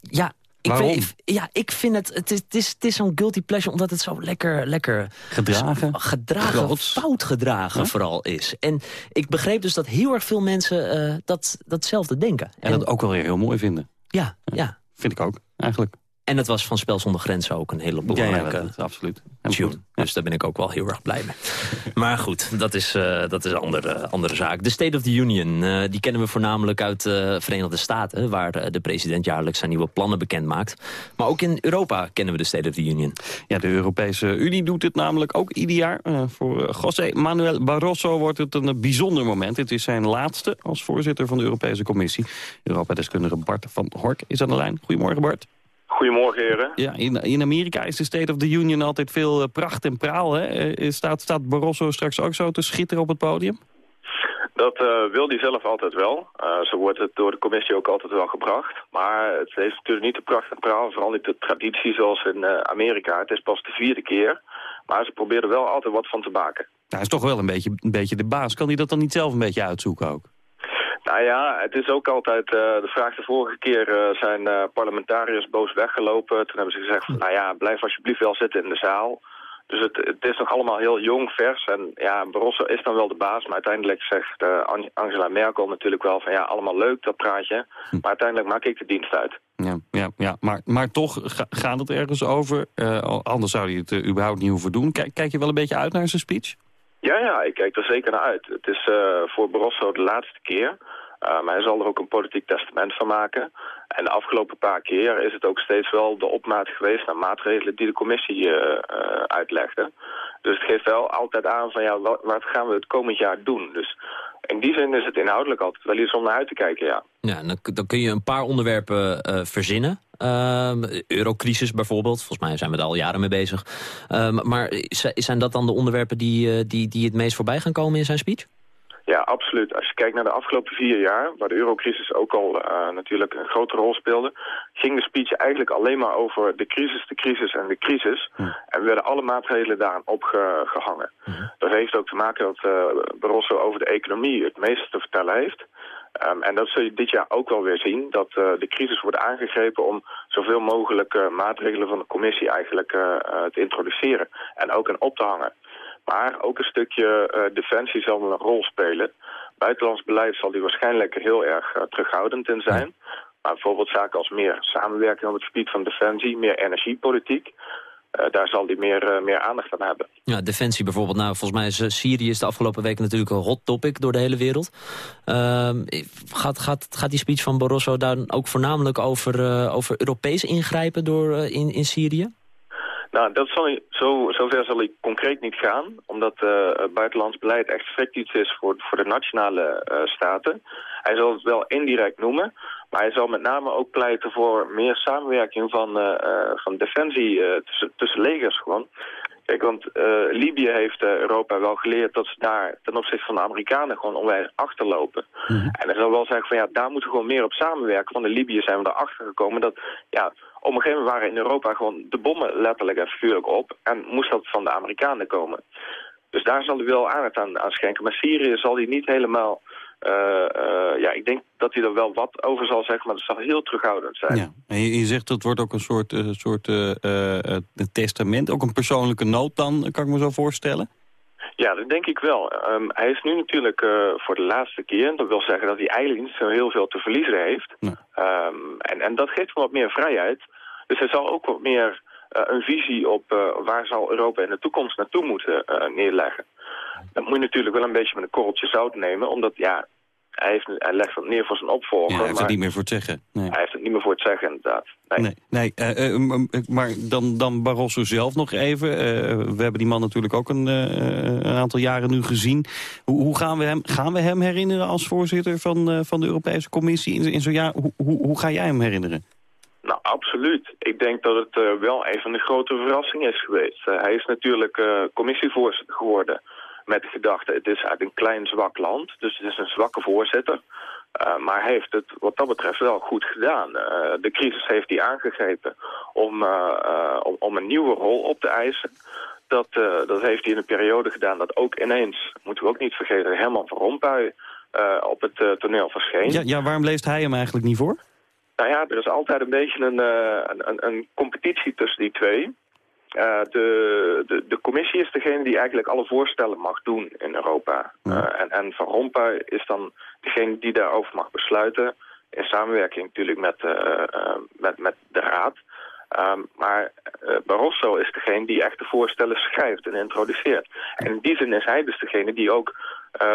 ja, ik Waarom? Weet, ja, ik vind het... Het is, het is, het is zo'n guilty pleasure omdat het zo lekker... lekker gedragen? Gedragen, fout gedragen vooral is. En ik begreep dus dat heel erg veel mensen dat, datzelfde denken. En, dat ook wel weer heel mooi vinden. Ja, ja. Vind ik ook, eigenlijk. En het was van Spel zonder Grenzen ook een hele belangrijke ja, ja, dat, absoluut. tune. Dus daar ben ik ook wel heel erg blij mee. [LAUGHS] maar goed, dat is, uh, dat is een andere, andere zaak. De State of the Union, uh, die kennen we voornamelijk uit de uh, Verenigde Staten... waar de president jaarlijks zijn nieuwe plannen bekend maakt. Maar ook in Europa kennen we de State of the Union. Ja, de Europese Unie doet dit namelijk ook ieder jaar. Uh, voor José Manuel Barroso wordt het een bijzonder moment. Het is zijn laatste als voorzitter van de Europese Commissie. Europa-deskundige Bart van Hork is aan de lijn. Goedemorgen, Bart. Goedemorgen, heren. Ja, in, in Amerika is de State of the Union altijd veel uh, pracht en praal. Hè? Uh, staat, staat Barroso straks ook zo te schitteren op het podium? Dat uh, wil hij zelf altijd wel. zo wordt het door de commissie ook altijd wel gebracht. Maar het heeft natuurlijk niet de pracht en praal, vooral niet de traditie zoals in Amerika. Het is pas de vierde keer. Maar ze proberen er wel altijd wat van te maken. Hij is toch wel een beetje, een beetje de baas. Kan hij dat dan niet zelf een beetje uitzoeken ook? Nou ja, het is ook altijd uh, de vraag. De vorige keer uh, zijn uh, parlementariërs boos weggelopen. Toen hebben ze gezegd, van, nou ja, blijf alsjeblieft wel zitten in de zaal. Dus het, het is nog allemaal heel jong, vers. En ja, Barroso is dan wel de baas. Maar uiteindelijk zegt Angela Merkel natuurlijk wel van... ja, allemaal leuk, dat praatje. Maar uiteindelijk maak ik de dienst uit. Ja, ja, ja. Maar, maar toch ga, gaat het ergens over. anders zou hij het überhaupt niet hoeven doen. Kijk, kijk je wel een beetje uit naar zijn speech? Ja, ja, ik kijk er zeker naar uit. Het is uh, voor Barroso de laatste keer. Uh, maar hij zal er ook een politiek testament van maken. En de afgelopen paar keer is het ook steeds wel de opmaat geweest naar maatregelen die de commissie uh, uh, uitlegde. Dus het geeft wel altijd aan van ja, wat, gaan we het komend jaar doen? Dus in die zin is het inhoudelijk altijd wel iets om naar uit te kijken, ja. Ja, dan, dan kun je een paar onderwerpen verzinnen. eurocrisis bijvoorbeeld, volgens mij zijn we er al jaren mee bezig. maar zijn dat dan de onderwerpen die, die, die het meest voorbij gaan komen in zijn speech? Ja, absoluut. Als je kijkt naar de afgelopen vier jaar, waar de eurocrisis ook al uh, natuurlijk een grote rol speelde, ging de speech eigenlijk alleen maar over de crisis, de crisis en de crisis. En werden alle maatregelen daaraan opgehangen. Dat heeft ook te maken dat uh, Barroso over de economie het meeste te vertellen heeft. Um, en dat zul je dit jaar ook wel weer zien, dat uh, de crisis wordt aangegrepen om zoveel mogelijk maatregelen van de commissie eigenlijk te introduceren en ook aan op te hangen. Maar ook een stukje uh, defensie zal een rol spelen. Buitenlands beleid zal die waarschijnlijk heel erg uh, terughoudend in zijn. Maar bijvoorbeeld zaken als meer samenwerking op het gebied van defensie, meer energiepolitiek. Uh, daar zal hij meer, meer aandacht aan hebben. Ja, defensie bijvoorbeeld. Nou, volgens mij is Syrië is de afgelopen weken natuurlijk een hot topic door de hele wereld. gaat, gaat, gaat die speech van Barroso daar ook voornamelijk over, over Europees ingrijpen door, in, in Syrië? Nou, dat zal zo, zover zal hij concreet niet gaan, omdat uh, buitenlands beleid echt strikt iets is voor, voor de nationale uh, staten. Hij zal het wel indirect noemen, maar hij zal met name ook pleiten voor meer samenwerking van, uh, van defensie tussen, tussen legers gewoon. Kijk, want Libië heeft Europa wel geleerd dat ze daar ten opzichte van de Amerikanen gewoon onwijs achterlopen. Mm -hmm. En hij zal wel zeggen van ja, daar moeten we gewoon meer op samenwerken. Want in Libië zijn we erachter gekomen dat ja, op een gegeven moment waren in Europa gewoon de bommen letterlijk en figuurlijk op. En moest dat van de Amerikanen komen. Dus daar zal hij wel aandacht aan, aan schenken. Maar Syrië zal hij niet helemaal... Uh, uh, ja, ik denk dat hij er wel wat over zal zeggen, maar dat zal heel terughoudend zijn. Ja. En je, je zegt dat wordt ook een soort, uh, soort testament, ook een persoonlijke nood dan, kan ik me zo voorstellen? Ja, dat denk ik wel. Um, hij is nu natuurlijk uh, voor de laatste keer. Dat wil zeggen dat hij eigenlijk niet zo heel veel te verliezen heeft. Nee. Um, en, en dat geeft hem wat meer vrijheid. Dus hij zal ook wat meer uh, een visie op uh, waar zal Europa in de toekomst naartoe moeten neerleggen. Dat moet je natuurlijk wel een beetje met een korreltje zout nemen. Omdat ja, hij, heeft, hij legt het neer voor zijn opvolger. Ja, hij heeft het niet meer voor het zeggen. Nee. Hij heeft het niet meer voor het zeggen, inderdaad. Nee, nee, nee uh, maar dan, dan Barroso zelf nog even. Uh, we hebben die man natuurlijk ook een, uh, een aantal jaren nu gezien. Hoe, hoe, gaan, we hem, gaan we hem herinneren als voorzitter van, van de Europese Commissie in, in zo'n jaar? Hoe, hoe, hoe ga jij hem herinneren? Nou, absoluut. Ik denk dat het wel een van de grote verrassingen is geweest. Hij is natuurlijk commissievoorzitter geworden met de gedachte... het is uit een klein zwak land, dus het is een zwakke voorzitter. Uh, maar heeft het wat dat betreft wel goed gedaan. Uh, de crisis heeft hij aangegrepen om, uh, om, om, een nieuwe rol op te eisen. Dat, dat heeft hij in een periode gedaan dat ook ineens, moeten we ook niet vergeten, Herman van Rompuy op het toneel verscheen. Ja, ja, waarom leest hij hem eigenlijk niet voor? Nou ja, er is altijd een beetje een, een, een competitie tussen die twee. Uh, de, de, de, commissie is degene die eigenlijk alle voorstellen mag doen in Europa. Uh, en, en Van Rompuy is dan degene die daarover mag besluiten... in samenwerking natuurlijk met, uh, met, met de Raad. Um, maar Barroso is degene die echt de voorstellen schrijft en introduceert. En in die zin is hij dus degene die ook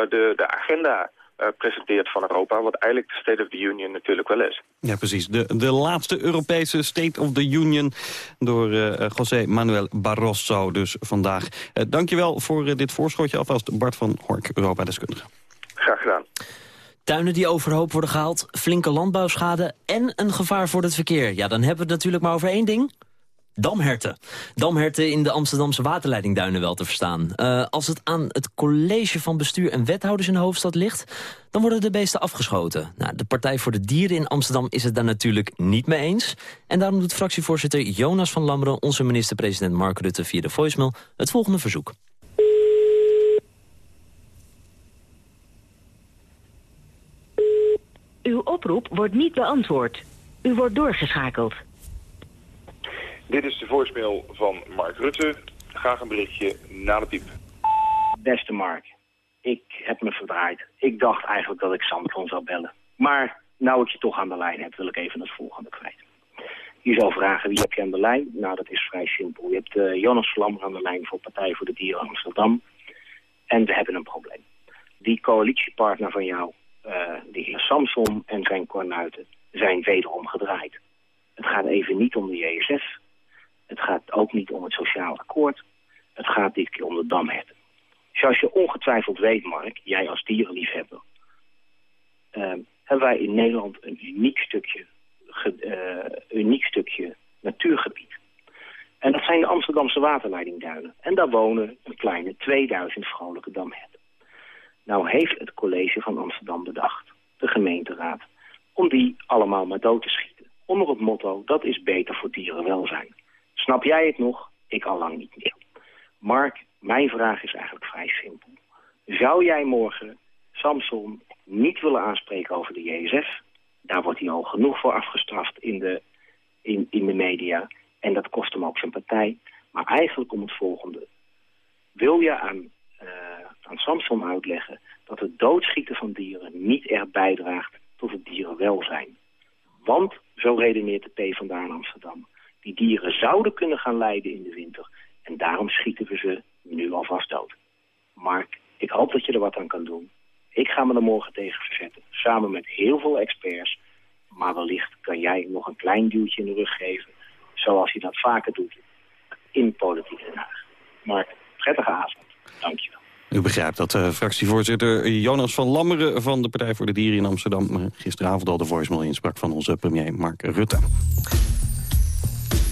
de, de agenda presenteert van Europa... wat eigenlijk de State of the Union natuurlijk wel is. Ja, precies. De, de laatste Europese State of the Union door uh, José Manuel Barroso dus vandaag. Uh, dankjewel voor dit voorschotje alvast Bart van Hork, Europa-deskundige. Graag gedaan. Tuinen die overhoop worden gehaald, flinke landbouwschade en een gevaar voor het verkeer. Ja, dan hebben we het natuurlijk maar over één ding. Damherten. Damherten in de Amsterdamse waterleidingduinen wel te verstaan. Uh, als het aan het college van bestuur en wethouders in de hoofdstad ligt... dan worden de beesten afgeschoten. Nou, de Partij voor de Dieren in Amsterdam is het daar natuurlijk niet mee eens. En daarom doet fractievoorzitter Jonas van Lammeren... onze minister-president Mark Rutte via de voicemail het volgende verzoek. Uw oproep wordt niet beantwoord. U wordt doorgeschakeld. Dit is de voicemail van Mark Rutte. Graag een berichtje na de piep. Beste Mark, ik heb me verdraaid. Ik dacht eigenlijk dat ik Samson zou bellen. Maar nou ik je toch aan de lijn heb, wil ik even het volgende kwijt. Je zou vragen, wie heb je aan de lijn? Nou, dat is vrij simpel. Je hebt uh, Jonas Vlammer aan de lijn voor Partij voor de Dieren Amsterdam. En we hebben een probleem. Die coalitiepartner van jou, uh, de heer Samson en zijn kornuiten, zijn wederom gedraaid. Het gaat even niet om de JSF, het gaat ook niet om het sociaal akkoord. Het gaat dit keer om de damherten. Zoals je ongetwijfeld weet, Mark, jij als dierenliefhebber... Uh, hebben wij in Nederland een uniek stukje, uh, uniek stukje natuurgebied. En dat zijn de Amsterdamse waterleidingduinen. En daar wonen een kleine 2000 vrolijke damherten. Nou heeft het college van Amsterdam bedacht, de gemeenteraad... om die allemaal maar dood te schieten. Onder het motto, dat is beter voor dierenwelzijn. Snap jij het nog? Ik al lang niet meer. Mark, mijn vraag is eigenlijk vrij simpel. Zou jij morgen Samson niet willen aanspreken over de JSF? Daar wordt hij al genoeg voor afgestraft in de, in, in de media. En dat kost hem ook zijn partij. Maar eigenlijk om het volgende. Wil je aan, uh, aan Samson uitleggen dat het doodschieten van dieren niet echt bijdraagt tot het dierenwelzijn? Want, zo redeneert de P vandaan Amsterdam, die dieren zouden kunnen gaan lijden in de winter. En daarom schieten we ze nu alvast dood. Mark, ik hoop dat je er wat aan kan doen. Ik ga me er morgen tegen verzetten, samen met heel veel experts. Maar wellicht kan jij nog een klein duwtje in de rug geven, zoals je dat vaker doet in politiek Den Haag. Mark, prettige avond. Dank je wel. U begrijpt dat uh, fractievoorzitter Jonas van Lammeren van de Partij voor de Dieren in Amsterdam... gisteravond al de voicemail insprak van onze premier Mark Rutte.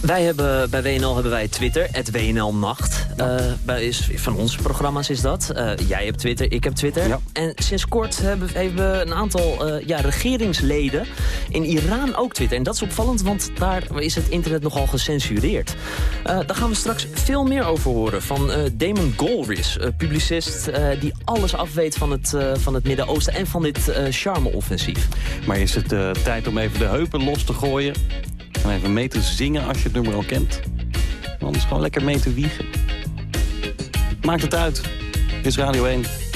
Wij hebben bij WNL hebben wij Twitter, het WNL Nacht. Uh, is, van onze programma's is dat. Uh, jij hebt Twitter, ik heb Twitter. Ja. En sinds kort hebben, hebben we een aantal uh, ja, regeringsleden in Iran ook Twitter. En dat is opvallend, want daar is het internet nogal gecensureerd. daar gaan we straks veel meer over horen van Damon Golris, publicist die alles afweet van het, van het Midden-Oosten en van dit charme-offensief. Maar is het tijd om even de heupen los te gooien? En even mee te zingen als je het nummer al kent. Anders gewoon lekker mee te wiegen. Maakt het uit. Dit is Radio 1.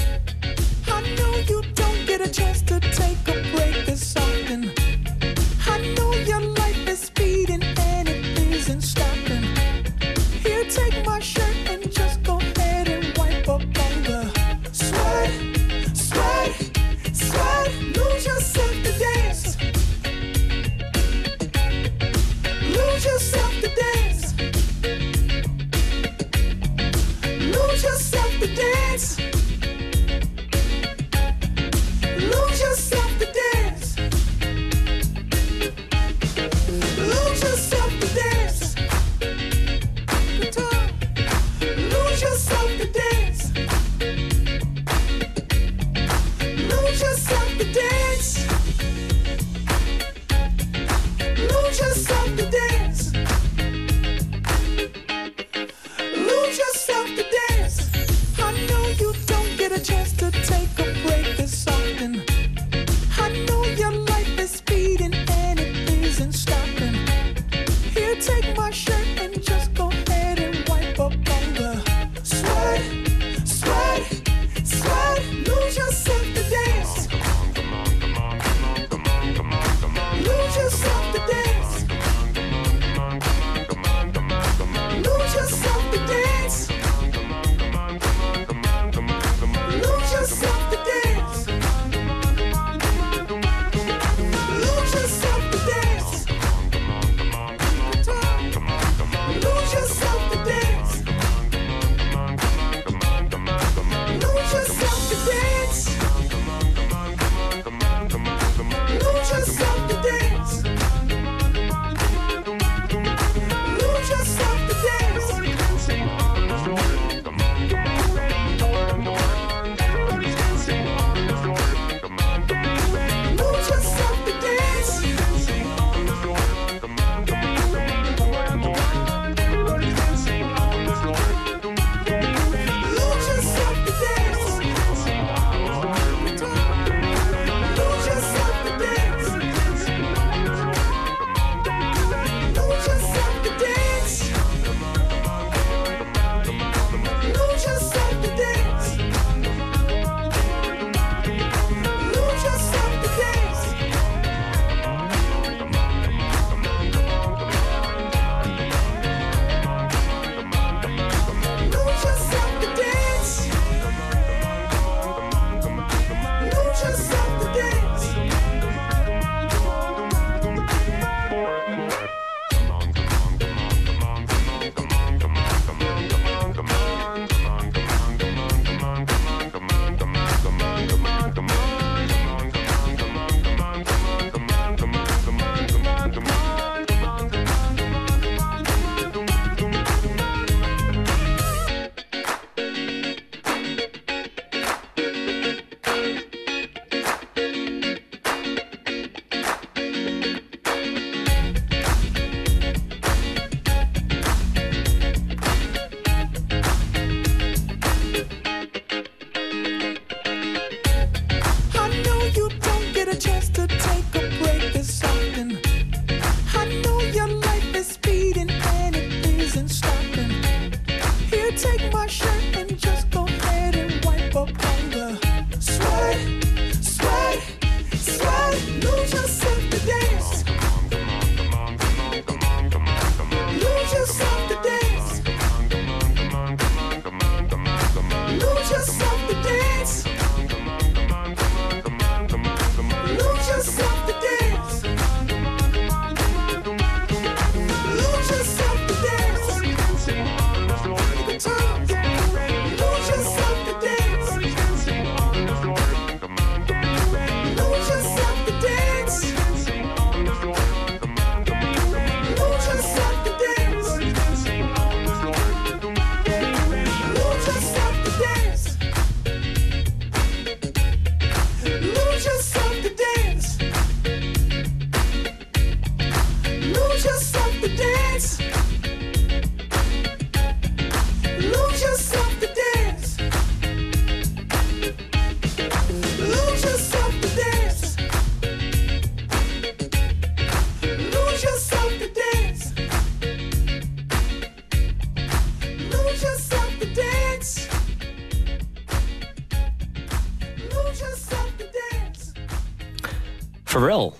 Pharrell.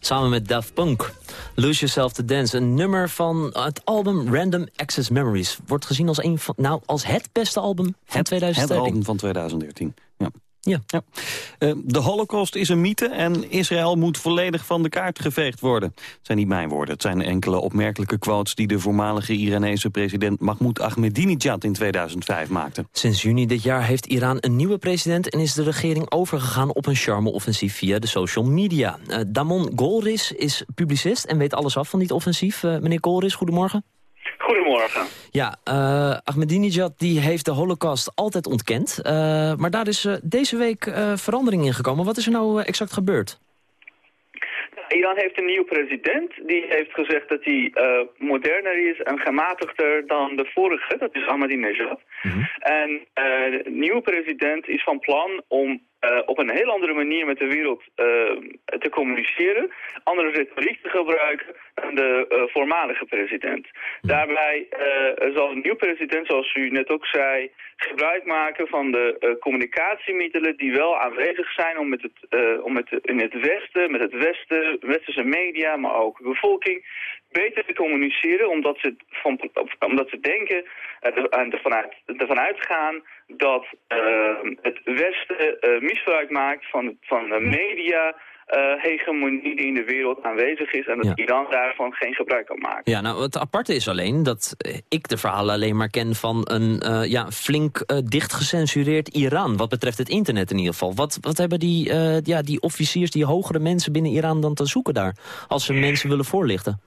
Samen met Daft Punk. Lose Yourself to Dance, een nummer van het album Random Access Memories. Wordt gezien als, een van, nou, als het beste album van Het 2013. album van 2013. Ja. Ja. Eh, de holocaust is een mythe en Israël moet volledig van de kaart geveegd worden. Het zijn niet mijn woorden, het zijn enkele opmerkelijke quotes... die de voormalige Iranese president Mahmoud Ahmadinejad in 2005 maakte. Sinds juni dit jaar heeft Iran een nieuwe president... en is de regering overgegaan op een charme-offensief via de social media. Eh, Damon Golris is publicist en weet alles af van dit offensief. Eh, meneer Golris, goedemorgen. Goedemorgen. Ja, eh Ahmadinejad die heeft de holocaust altijd ontkend. Eh, maar daar is eh, deze week verandering in gekomen. Wat is er nou exact gebeurd? Iran heeft een nieuwe president. Die heeft gezegd dat hij moderner is en gematigder dan de vorige. Dat is Ahmadinejad. En eh, de nieuwe president is van plan om eh, op een heel andere manier met de wereld eh, te communiceren. Andere retoriek te gebruiken dan de eh, voormalige president. Daarbij eh, zal een nieuwe president, zoals u net ook zei, gebruik maken van de communicatiemiddelen die wel aanwezig zijn om, met het, om met de- in het Westen, met het Westen, westerse media, maar ook de bevolking, beter te communiceren, omdat ze, van, omdat ze denken eh, en ervan, uit, ervan uitgaan dat eh, het Westen eh, misbruik maakt van, van de media hegemonie die in de wereld aanwezig is en dat Ja. Iran daarvan geen gebruik kan maken. Ja, nou, het aparte is alleen dat ik de verhalen alleen maar ken van een ja, flink eh, dicht gecensureerd Iran. Wat betreft het internet in ieder geval. Wat, wat hebben die, eh, ja, die officiers, die hogere mensen binnen Iran dan te zoeken daar? Als ze mensen willen voorlichten.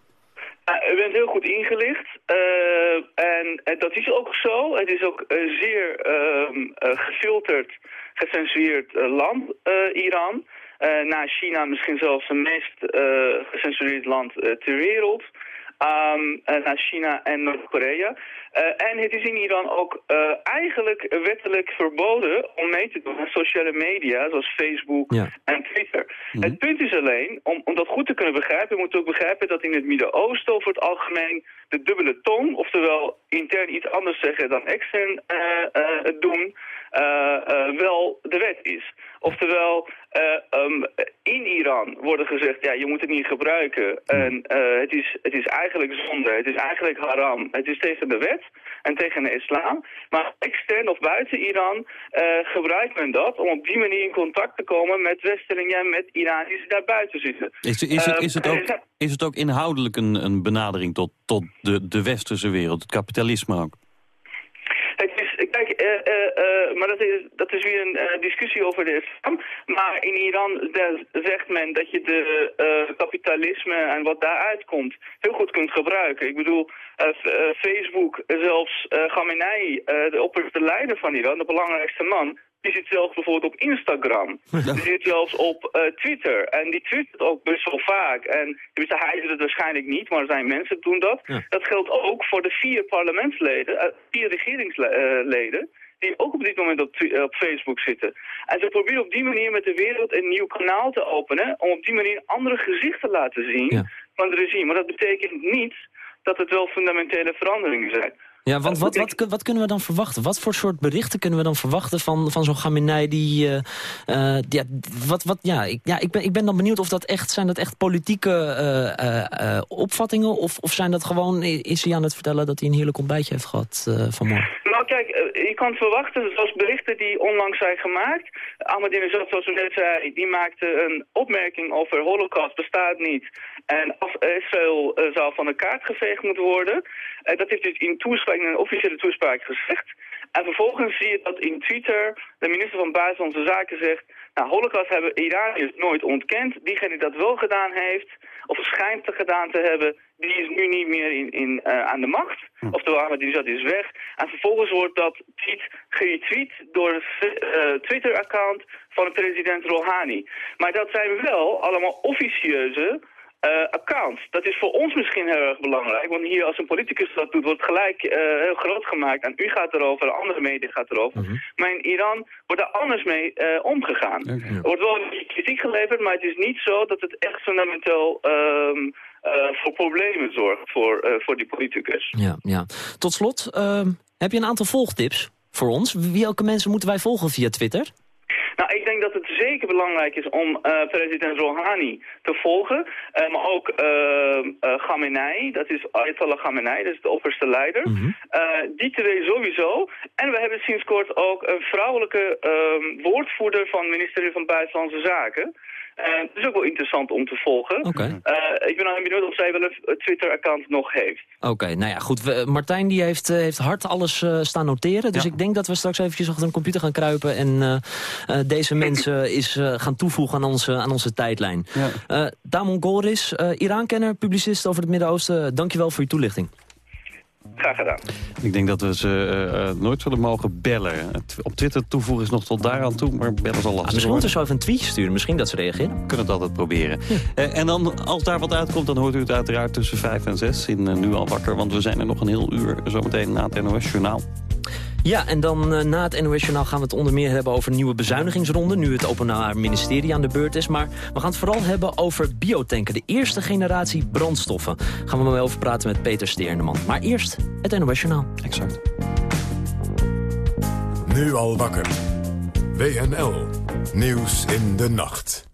Uh, u bent heel goed ingelicht. Uh, en, dat is ook zo. Het is ook een zeer ehm, eh, gefilterd, gecensureerd eh, land, eh, Iran. Eh, na China misschien zelfs het meest eh, gecensureerd land eh, ter wereld. Um, naar China en Noord-Korea. Eh, en het is in Iran ook eh, eigenlijk wettelijk verboden om mee te doen aan sociale media, zoals Facebook en Twitter. Het punt is alleen, om, om dat goed te kunnen begrijpen, moet je ook begrijpen dat in het Midden-Oosten over het algemeen de dubbele tong, oftewel intern iets anders zeggen dan extern eh, doen, wel de wet is. Oftewel, eh, ehm, in Iran worden gezegd, ja, je moet het niet gebruiken. En eh, het, is, het is eigenlijk zonde, het is eigenlijk haram. Het is tegen de wet en tegen de islam. Maar extern of buiten Iran eh, gebruikt men dat om op die manier in contact te komen met Westerlingen en met Iraniërs die daar buiten zitten. Is, is, het, is, het, Eh, ook, is het ook inhoudelijk een, een benadering tot, tot de, de westerse wereld, het kapitalisme ook? Het is, kijk, eh, eh, eh, maar dat is, dat is weer een discussie over de islam. Maar in Iran zegt men dat je de kapitalisme en wat daaruit komt heel goed kunt gebruiken. Ik bedoel, Facebook, zelfs Khamenei, de leider van Iran, de belangrijkste man, die zit zelfs bijvoorbeeld op Instagram. [LAUGHS] Die zit zelfs op eh, Twitter. En die twittert ook best wel vaak. En hij doet het waarschijnlijk niet, maar er zijn mensen die doen dat. Dat geldt ook voor de vier parlementsleden, eh, vier regeringsleden, die ook op dit moment op, op Facebook zitten. En ze proberen op die manier met de wereld een nieuw kanaal te openen, om op die manier andere gezichten te laten zien van het regime. Maar dat betekent niet dat het wel fundamentele veranderingen zijn. Ja, want wat, wat, wat kunnen we dan verwachten? Wat voor soort berichten kunnen we dan verwachten van, van zo'n die... eh, eh, ja, wat, wat, ja, ik, ja ik, ben, ik ben dan benieuwd of dat echt... Zijn dat echt politieke eh, opvattingen? Of, of zijn dat gewoon... Is hij aan het vertellen dat hij een heerlijk ontbijtje heeft gehad eh, vanmorgen? Eh, je kan verwachten, zoals berichten die onlangs zijn gemaakt. Ahmadinejad, zoals u net zei, die maakte een opmerking over holocaust bestaat niet. En als Israël eh, zou van de kaart geveegd moeten worden. Eh, dat heeft hij in toespraak, in een officiële toespraak gezegd. En vervolgens zie je dat in Twitter de minister van Buitenlandse Zaken zegt... Nou, holocaust hebben Iraniërs nooit ontkend. Diegene die dat wel gedaan heeft, of schijnt te gedaan te hebben... die is nu niet meer in, in, eh, aan de macht. Oftewel, Ahmadinejad is weg. En vervolgens wordt dat tweet geretweet door het eh, Twitter-account van president Rouhani. Maar dat zijn wel allemaal officieuze eh, accounts. Dat is voor ons misschien heel erg belangrijk, want hier als een politicus dat doet, wordt gelijk eh, heel groot gemaakt. En u gaat erover, de andere media gaat erover. Maar in Iran wordt daar anders mee eh, omgegaan. Er wordt wel kritiek geleverd, maar het is niet zo dat het echt fundamenteel ehm, eh, voor problemen zorgt voor, voor die politicus. Ja, ja. Tot slot, ehm, heb je een aantal volgtips voor ons? Welke mensen moeten wij volgen via Twitter? Nou, ik denk dat het zeker belangrijk is om uh, president Rouhani te volgen. Uh, maar ook uh, Khamenei, dat is Ayatollah Khamenei, dat is de opperste leider. Mm -hmm. die twee sowieso. En we hebben sinds kort ook een vrouwelijke ehm, woordvoerder van het ministerie van Buitenlandse Zaken. Uh, het is ook wel interessant om te volgen. Okay. Uh, ik ben alleen benieuwd of zij wel een Twitter-account nog heeft. Oké, okay, nou ja, goed. We, Martijn die heeft, uh, heeft hard alles staan noteren. Dus ja. ik denk dat we straks eventjes achter een computer gaan kruipen... en deze mensen is, gaan toevoegen aan onze, aan onze tijdlijn. Ja. Damon Goris, Iran-kenner, publicist over het Midden-Oosten. Dankjewel voor je toelichting. Graag gedaan. Ik denk dat we ze uh, uh, nooit zullen mogen bellen. Op Twitter toevoegen is nog tot daaraan toe, maar bellen zal lastig ah, Misschien moeten we zo even een tweetje sturen. Misschien dat ze reageren. We kunnen het altijd proberen. Ja. Uh, en dan, als daar wat uitkomt, dan hoort u het uiteraard tussen 5 en 6 in Nu al wakker. Want we zijn er nog een heel uur zometeen na het NOS Journaal. Ja, en dan uh, na het NOS gaan we het onder meer hebben over nieuwe bezuinigingsronden. Nu het Openbaar Ministerie aan de beurt is. Maar we gaan het vooral hebben over biotanken. De eerste generatie brandstoffen. Gaan we maar over praten met Peter Steerneman. Maar eerst het NOS. Exact. Nu al wakker. WNL. Nieuws in de nacht.